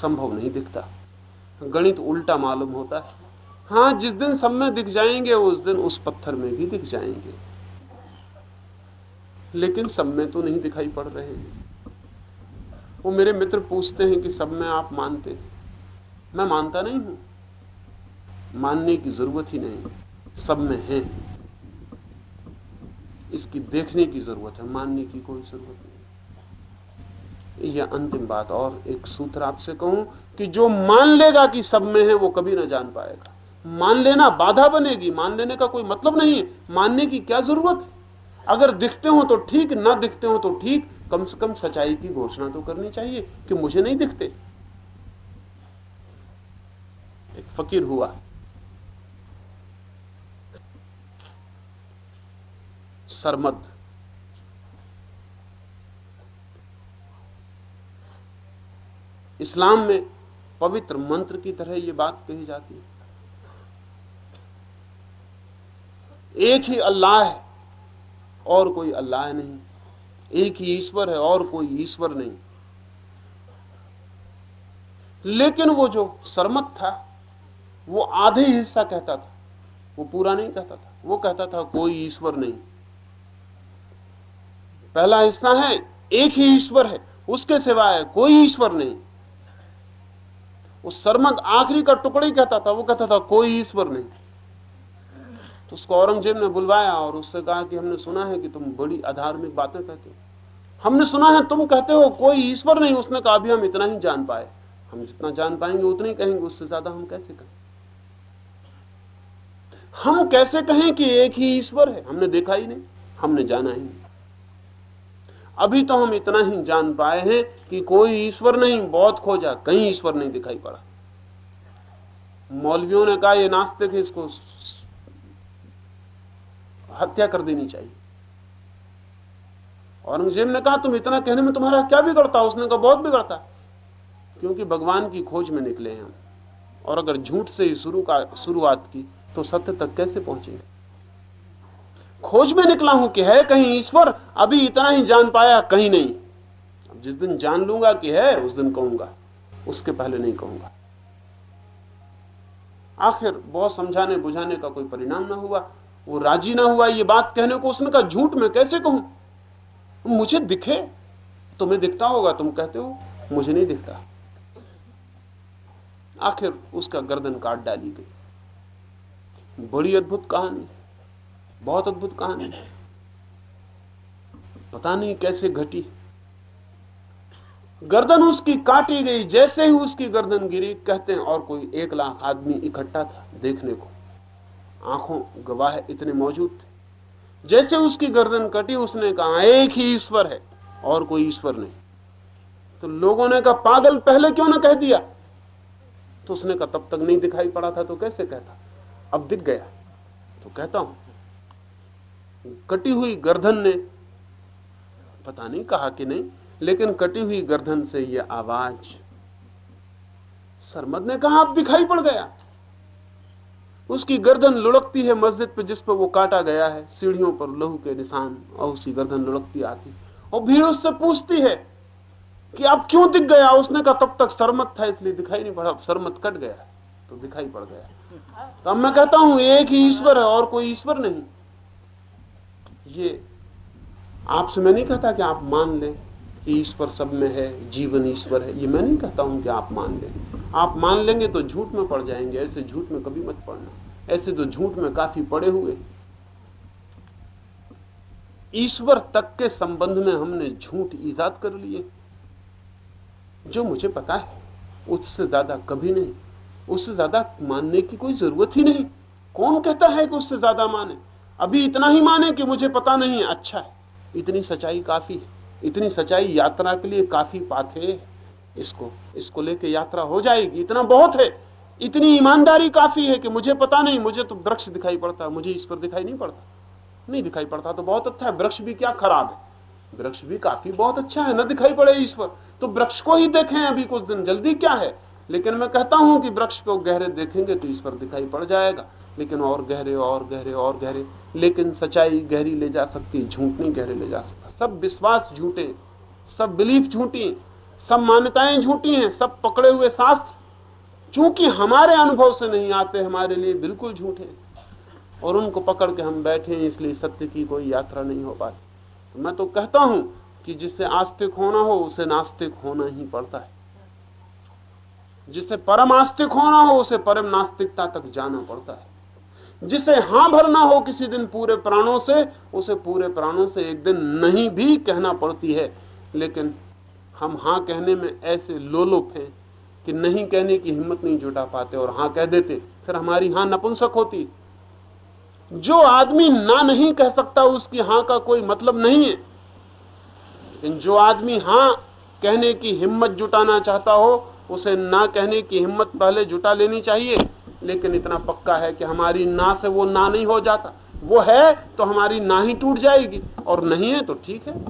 संभव नहीं दिखता। गणित उल्टा मालूम होता है। हाँ जिस दिन सब में दिख जाएँगे, उस दिन उस पत्थर में भी दिख जाएँगे। लेकिन सब में तो नहीं दिखाई पड़ रहे हैं। वो मेरे मित्र पूछते हैं कि सब में आप मानते हैं। मैं मानता नहीं हूँ। मानने की ज़रूरत ही नहीं। सब में है। इसकी देखने की ज़रूरत है, मानने की कोई ज़रूरत नहीं। यह अंतिम बात और एक सूत्र आपसे कहूँ कि जो मान लेगा कि सब में है, वो कभी ना जान पाएगा। मान लेना बाधा बनेगी। मान लेने का कोई मतलब नहीं। है मानने की क्या ज़रूरत है? अगर दिखते हो तो ठीक, ना दिखते हो तो ठीक। कम से कम सच्चाई की घोषणा तो करनी चाहिए कि मुझे नहीं दिखते। एक फकीर हुआ। सरमद। इस्लाम में पवित्र मंत्र की तरह यह बात कही जाती है। एक ही अल्लाह है, और कोई अल्लाह नहीं। एक ही ईश्वर है, और कोई ईश्वर नहीं। लेकिन वो जो सरमत था, वो आधे हिस्सा कहता था, वो पूरा नहीं कहता था। वो कहता था, कोई ईश्वर नहीं। पहला हिस्सा है, एक ही ईश्वर है, उसके सिवाय कोई ईश्वर नहीं। वो सरमत आखिरी का टुकड़ा कहता था, वो कहता था, कोई ईश्वर नहीं। तो उसको औरंगज़ेब ने बुलवाया और उससे कहा कि हमने सुना है कि तुम बड़ी अधार्मिक बातें कहते हो। हमने सुना है, तुम कहते हो, कोई ईश्वर नहीं, उसने कहा, अभी हम इतना ही जान पाए। हम जितना जान पाएँगे, उतना ही कहेंगे, उससे ज़्यादा हम कैसे कहें? हम कैसे कहें कि एक ही ईश्वर है? हमने देखा ही नहीं, हमने जाना ही नहीं। अभी तो हम इतना ही जान पाए हैं कि कोई ईश्वर नहीं, बहुत खोजा, कहीं ईश्वर नहीं दिखाई पड़ा। मौलवियों ने कहा, ये नास्तिक है, इसको हत्या कर देनी चाहिए। औरंगज़ेब ने कहा, तुम इतना कहने में तुम्हारा क्या बिगड़ता उसने कहा, बहुत बिगड़ता क्योंकि भगवान की खोज में निकले हैं हम। और अगर झूठ से ही शुरू का, शुरुआत की तो सत्य तक कैसे पहुँचेंगे? खोज में निकला हूँ कि है कहीं ईश्वर, अभी इतना ही जान पाया, कहीं नहीं। जिस दिन जान लूँगा कि है, उस दिन कहूँगा। उसके पहले नहीं कहूँगा। आखिर बहुत समझाने बुझाने का कोई परिणाम ना हुआ। वो राज़ी ना हुआ ये बात कहने को, उसने कहा, झूठ में कैसे कहूँ? मुझे दिखे तुम्हें दिखता होगा, तुम कहते हो, मुझे नहीं दिखता। आखिर उसका गर्दन काट डाली गई। बड़ी अद्भुत कहानी, बहुत अद्भुत कहानी। पता नहीं कैसे घटी। गर्दन उसकी काटी गई, जैसे ही उसकी गर्दन गिरी, कहते हैं, और कोई एक लाख आदमी इकट्ठा था देखने को। आँखों गवाह इतने मौजूद थे। जैसे उसकी गर्दन कटी, उसने कहा, एक ही ईश्वर है, और कोई ईश्वर नहीं। तो लोगों ने कहा, पागल, पहले क्यों ना कह दिया? तो उसने कहा, तब तक नहीं दिखाई पड़ा था तो कैसे कहता? अब दिख गया। तो कहता हूँ, कटी हुई गर्दन ने, पता नहीं कहा कि नहीं, लेकिन कटी हुई गर्दन से यह आवाज़, सरमद ने कहा, अब दिखाई पड़ गया। उसकी गर्दन लुढ़कती है मस्जिद पे जिस पर वो काटा गया है, सीढ़ियों पर लहू के निशान, और उसकी गर्दन लुढ़कती आती। और भीड़ उससे पूछती है कि अब क्यों दिख गया? उसने कहा, तब तक सरमत था, इसलिए दिखाई नहीं पड़ा। सरमत कट गया तो दिखाई पड़ गया तो अब मैं कहता हूँ, एक ही ईश्वर है, और कोई ईश्वर नहीं। ये आपसे मैं नहीं कहता कि आप मान लें कि ईश्वर सब में है, जीवन ईश्वर है। ये मैं नहीं कहता हूँ कि आप मान लें। आप मान लेंगे तो झूठ में पड़ जाएँगे, ऐसे झूठ में कभी मत पड़ना। ऐसे तो झूठ में काफ़ी पड़े हुए। ईश्वर तक के संबंध में हमने झूठ ईजाद कर लिए। जो मुझे पता है, उससे ज़्यादा कभी नहीं। उससे ज़्यादा मानने की कोई ज़रूरत ही नहीं। कौन कहता है कि उससे ज़्यादा माने? अभी इतना ही माने कि मुझे पता नहीं अच्छा है। इतनी सच्चाई काफ़ी है। इतनी सच्चाई यात्रा के लिए काफ़ी पाथे इसको इसको लेके यात्रा हो जाएगी। इतना बहुत है, इतनी ईमानदारी काफ़ी है कि मुझे पता नहीं, मुझे तो वृक्ष दिखाई पड़ता, मुझे ईश्वर दिखाई नहीं पड़ता। नहीं दिखाई पड़ता तो बहुत अच्छा है, वृक्ष भी क्या खराब है। वृक्ष भी काफ़ी बहुत अच्छा है, न दिखाई पड़े ईश्वर तो वृक्ष को ही देखें अभी कुछ दिन, जल्दी क्या है। लेकिन मैं कहता हूँ कि वृक्ष को गहरे देखेंगे तो ईश्वर दिखाई पड़ जाएगा। लेकिन और गहरे और गहरे और गहरे। लेकिन सच्चाई गहरी ले जा सकती झूठ नहीं गहरे ले जा सकता। सब विश्वास झूठे, सब बिलीफ झूठी, सब मान्यताएँ झूठी हैं, सब पकड़े हुए शास्त्र, चूँकि हमारे अनुभव से नहीं आते, हमारे लिए बिल्कुल झूठे और उनको पकड़ के हम बैठे हैं, इसलिए सत्य की कोई यात्रा नहीं हो पाती। तो मैं तो कहता हूँ कि जिससे आस्तिक होना हो, उसे नास्तिक होना ही पड़ता है। जिसे परम आस्तिक होना हो, उसे परम नास्तिकता तक जाना पड़ता है। जिसे हाँ भरना हो किसी दिन पूरे प्राणों से, उसे पूरे प्राणों से एक दिन नहीं भी कहना पड़ती है। लेकिन हम हाँ कहने में ऐसे लोलुप हैं कि नहीं कहने की हिम्मत नहीं जुटा पाते और हाँ कह देते, फिर हमारी हाँ नपुंसक होती। जो आदमी ना नहीं कह सकता, उसकी हाँ का कोई मतलब नहीं है। लेकिन जो आदमी हाँ कहने की हिम्मत जुटाना चाहता हो, उसे ना कहने की हिम्मत पहले जुटा लेनी चाहिए। लेकिन इतना पक्का है कि हमारी ना से वो ना नहीं हो जाता। वो है तो हमारी ना ही टूट जाएगी। और नहीं है तो ठीक है।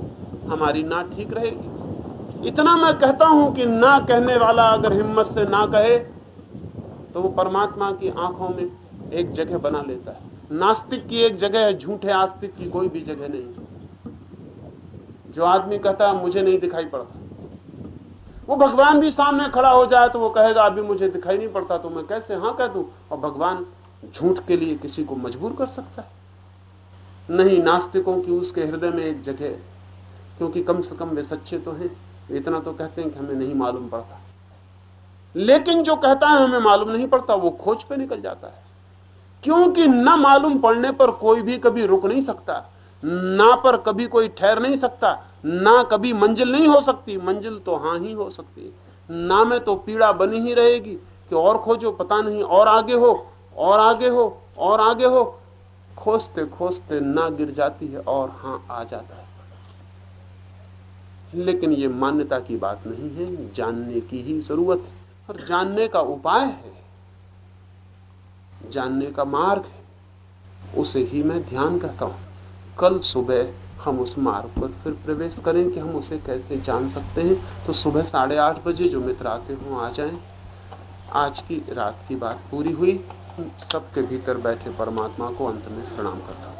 हमारी ना ठीक रहेगी। इतना मैं कहता हूँ कि ना कहने वाला अगर हिम्मत से ना कहे तो वो परमात्मा की आँखों में एक जगह बना लेता है। नास्तिक की एक जगह है, झूठे आस्तिक की कोई भी जगह नहीं। जो आदमी कहता है, मुझे नहीं दिखाई पड़ता। वो भगवान भी सामने खड़ा हो जाए तो वो कहेगा, अभी मुझे दिखाई नहीं पड़ता तो मैं कैसे हाँ कह दू? और भगवान झूठ के लिए किसी को मजबूर कर सकता है। नहीं, नास्तिकों की उसके हृदय में एक जगह, क्योंकि कम से कम वे सच्चे तो हैं इतना तो कहते हैं कि हमें नहीं मालूम पड़ता। लेकिन जो कहता है, हमें मालूम नहीं पड़ता, वो खोज पे निकल जाता है। क्योंकि न मालूम पड़ने पर कोई भी कभी रुक नहीं सकता, ना पर कभी कोई ठहर नहीं सकता ना कभी मंजिल नहीं हो सकती। मंजिल तो हाँ ही हो सकती है। ना में तो पीड़ा बनी ही रहेगी कि और खोजो, पता नहीं, और आगे हो, और आगे हो, और आगे हो। खोजते खोजते ना गिर जाती है और हाँ आ जाता है। लेकिन ये मान्यता की बात नहीं है, जानने की ही ज़रूरत है। और जानने का उपाय है, जानने का मार्ग है, उसे ही मैं ध्यान कहता हूँ। कल सुबह हम उस मार्ग पर फिर प्रवेश करें कि हम उसे कैसे जान सकते हैं। तो सुबह साढ़े आठ बजे जो मित्र आते हों, आ जाएँ। आज की रात की बात पूरी हुई। सबके भीतर बैठे परमात्मा को अंत में प्रणाम करता हूँ।